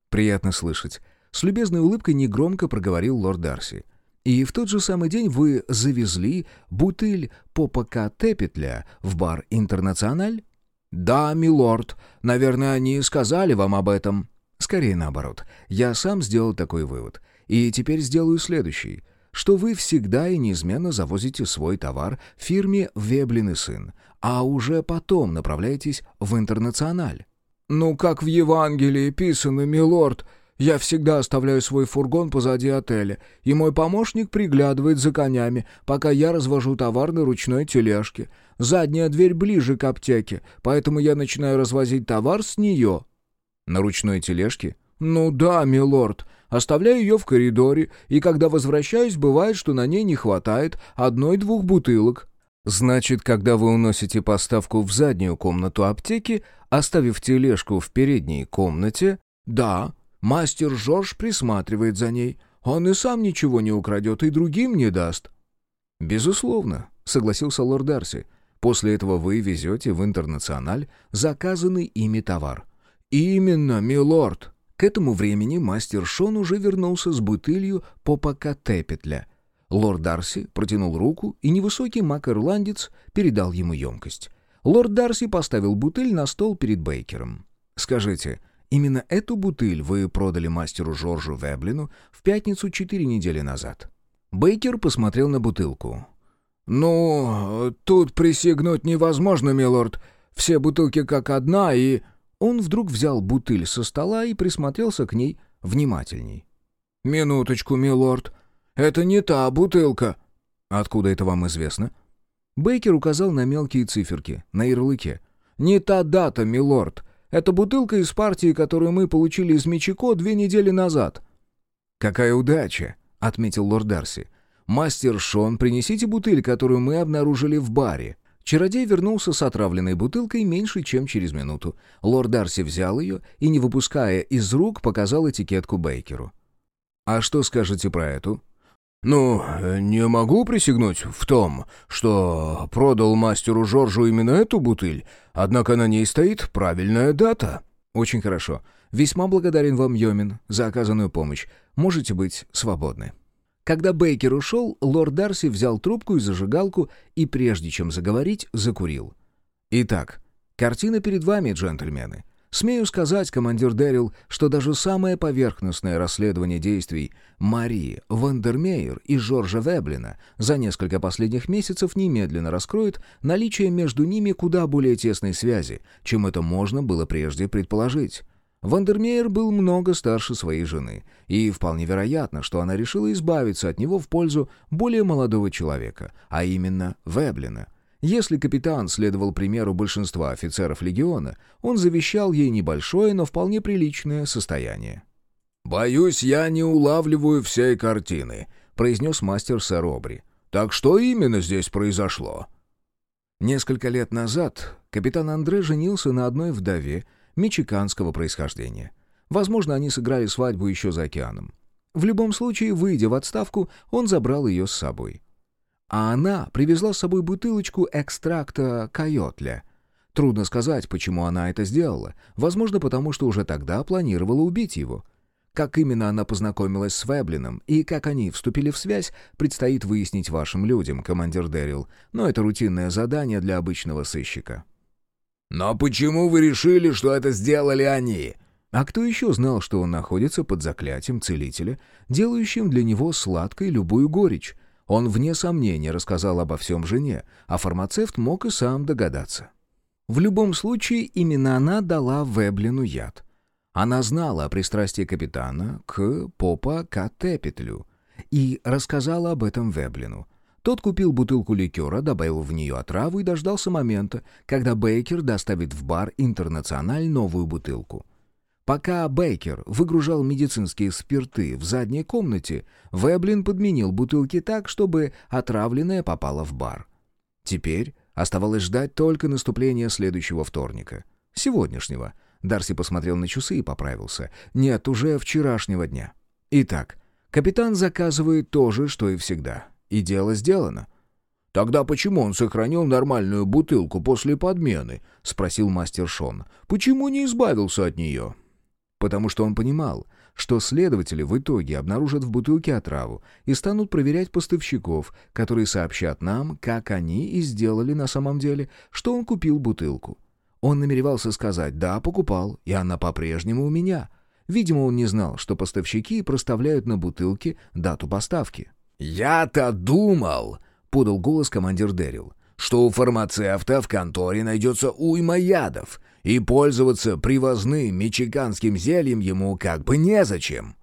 Приятно слышать. С любезной улыбкой негромко проговорил лорд Дарси. И в тот же самый день вы завезли бутыль попака Тепетля в бар «Интернациональ»? «Да, милорд. Наверное, они сказали вам об этом». «Скорее наоборот. Я сам сделал такой вывод. И теперь сделаю следующий что вы всегда и неизменно завозите свой товар фирме «Веблин и сын», а уже потом направляетесь в «Интернациональ». «Ну, как в Евангелии писано, милорд», я всегда оставляю свой фургон позади отеля, и мой помощник приглядывает за конями, пока я развожу товар на ручной тележке. Задняя дверь ближе к аптеке, поэтому я начинаю развозить товар с нее». «На ручной тележке?» «Ну да, милорд. Оставляю ее в коридоре, и когда возвращаюсь, бывает, что на ней не хватает одной-двух бутылок». «Значит, когда вы уносите поставку в заднюю комнату аптеки, оставив тележку в передней комнате...» «Да, мастер Жорж присматривает за ней. Он и сам ничего не украдет, и другим не даст». «Безусловно», — согласился лорд Дарси. «После этого вы везете в «Интернациональ» заказанный ими товар». «Именно, милорд», к этому времени мастер Шон уже вернулся с бутылью попака Тепетля. Лорд Дарси протянул руку, и невысокий маг-ирландец передал ему емкость. Лорд Дарси поставил бутыль на стол перед Бейкером. «Скажите, именно эту бутыль вы продали мастеру Жоржу Веблину в пятницу четыре недели назад?» Бейкер посмотрел на бутылку. «Ну, тут присягнуть невозможно, милорд. Все бутылки как одна, и...» Он вдруг взял бутыль со стола и присмотрелся к ней внимательней. «Минуточку, милорд. Это не та бутылка». «Откуда это вам известно?» Бейкер указал на мелкие циферки, на ярлыке. «Не та дата, милорд. Это бутылка из партии, которую мы получили из Мичико две недели назад». «Какая удача!» — отметил лорд Дарси. «Мастер Шон, принесите бутыль, которую мы обнаружили в баре». Чародей вернулся с отравленной бутылкой меньше, чем через минуту. Лорд Дарси взял ее и, не выпуская из рук, показал этикетку Бейкеру. «А что скажете про эту?» «Ну, не могу присягнуть в том, что продал мастеру Жоржу именно эту бутыль, однако на ней стоит правильная дата». «Очень хорошо. Весьма благодарен вам, Йомин, за оказанную помощь. Можете быть свободны». Когда Бейкер ушел, лорд Дарси взял трубку и зажигалку и, прежде чем заговорить, закурил. «Итак, картина перед вами, джентльмены. Смею сказать, командир Дэрил, что даже самое поверхностное расследование действий Марии Вандермейер и Жоржа Веблина за несколько последних месяцев немедленно раскроет наличие между ними куда более тесной связи, чем это можно было прежде предположить. Вандермеер был много старше своей жены, и вполне вероятно, что она решила избавиться от него в пользу более молодого человека, а именно Веблина. Если капитан следовал примеру большинства офицеров легиона, он завещал ей небольшое, но вполне приличное состояние. «Боюсь, я не улавливаю всей картины», — произнес мастер сэр Обри. «Так что именно здесь произошло?» Несколько лет назад капитан Андре женился на одной вдове, мичиканского происхождения. Возможно, они сыграли свадьбу еще за океаном. В любом случае, выйдя в отставку, он забрал ее с собой. А она привезла с собой бутылочку экстракта койотля. Трудно сказать, почему она это сделала. Возможно, потому что уже тогда планировала убить его. Как именно она познакомилась с Веблином и как они вступили в связь, предстоит выяснить вашим людям, командир Дэрил, но это рутинное задание для обычного сыщика. «Но почему вы решили, что это сделали они?» А кто еще знал, что он находится под заклятием целителя, делающим для него сладкой любую горечь? Он, вне сомнения, рассказал обо всем жене, а фармацевт мог и сам догадаться. В любом случае, именно она дала Веблину яд. Она знала о пристрастии капитана к попа Катепетлю и рассказала об этом Веблину. Тот купил бутылку ликера, добавил в нее отраву и дождался момента, когда Бейкер доставит в бар «Интернациональ» новую бутылку. Пока Бейкер выгружал медицинские спирты в задней комнате, Веблин подменил бутылки так, чтобы отравленное попало в бар. Теперь оставалось ждать только наступления следующего вторника. Сегодняшнего. Дарси посмотрел на часы и поправился. Нет, уже вчерашнего дня. Итак, капитан заказывает то же, что и всегда и дело сделано. «Тогда почему он сохранил нормальную бутылку после подмены?» — спросил мастер Шон. «Почему не избавился от нее?» «Потому что он понимал, что следователи в итоге обнаружат в бутылке отраву и станут проверять поставщиков, которые сообщат нам, как они и сделали на самом деле, что он купил бутылку. Он намеревался сказать «да, покупал, и она по-прежнему у меня». Видимо, он не знал, что поставщики проставляют на бутылке дату поставки. «Я-то думал», — подал голос командир Дэрил, «что у фармацевта в конторе найдется уйма ядов, и пользоваться привозным мичиганским зельем ему как бы незачем».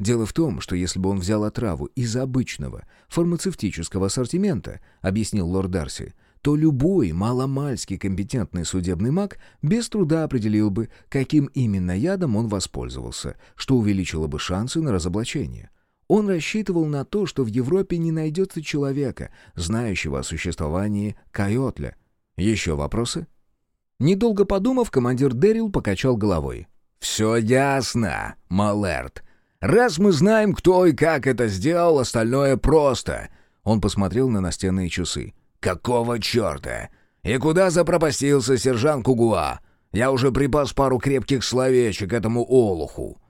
Дело в том, что если бы он взял отраву из обычного фармацевтического ассортимента, объяснил лорд Дарси, то любой маломальский компетентный судебный маг без труда определил бы, каким именно ядом он воспользовался, что увеличило бы шансы на разоблачение. Он рассчитывал на то, что в Европе не найдется человека, знающего о существовании койотля. Еще вопросы? Недолго подумав, командир Дэрил покачал головой. «Все ясно, Малерт. Раз мы знаем, кто и как это сделал, остальное просто». Он посмотрел на настенные часы. «Какого черта? И куда запропастился сержант Кугуа? Я уже припас пару крепких словечек этому олуху».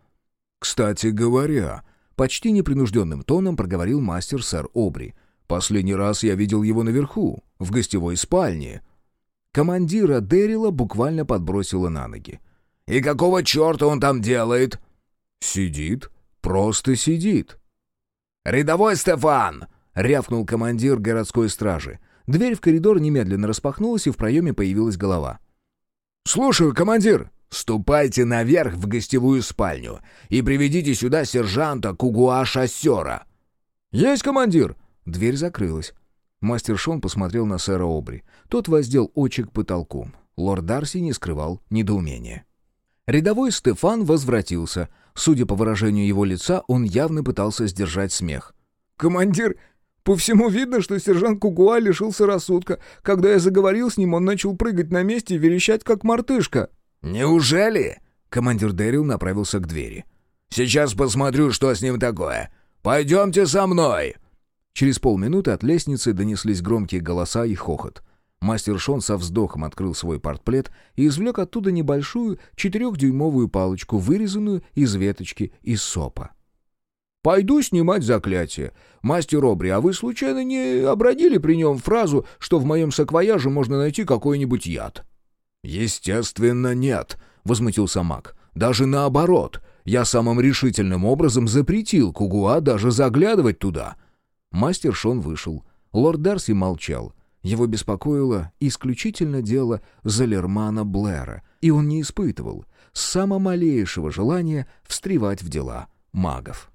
«Кстати говоря», Почти непринужденным тоном проговорил мастер сэр Обри. «Последний раз я видел его наверху, в гостевой спальне». Командира Дэрила буквально подбросило на ноги. «И какого черта он там делает?» «Сидит. Просто сидит». «Рядовой Стефан!» — рявкнул командир городской стражи. Дверь в коридор немедленно распахнулась, и в проеме появилась голова. «Слушаю, командир!» «Ступайте наверх в гостевую спальню и приведите сюда сержанта Кугуа-шоссера». «Есть, командир!» Дверь закрылась. Мастер Шон посмотрел на сэра Обри. Тот воздел очи к потолку. Лорд Дарси не скрывал недоумения. Рядовой Стефан возвратился. Судя по выражению его лица, он явно пытался сдержать смех. «Командир, по всему видно, что сержант Кугуа лишился рассудка. Когда я заговорил с ним, он начал прыгать на месте и верещать, как мартышка». «Неужели?» Командир Дэрил направился к двери. «Сейчас посмотрю, что с ним такое. Пойдемте со мной!» Через полминуты от лестницы донеслись громкие голоса и хохот. Мастер Шон со вздохом открыл свой портплет и извлек оттуда небольшую четырехдюймовую палочку, вырезанную из веточки из сопа. «Пойду снимать заклятие. Мастер Обри, а вы случайно не обродили при нем фразу, что в моем саквояже можно найти какой-нибудь яд?» «Естественно, нет», — возмутился маг. «Даже наоборот. Я самым решительным образом запретил Кугуа даже заглядывать туда». Мастер Шон вышел. Лорд Дарси молчал. Его беспокоило исключительно дело Залермана Блэра, и он не испытывал самого малейшего желания встревать в дела магов.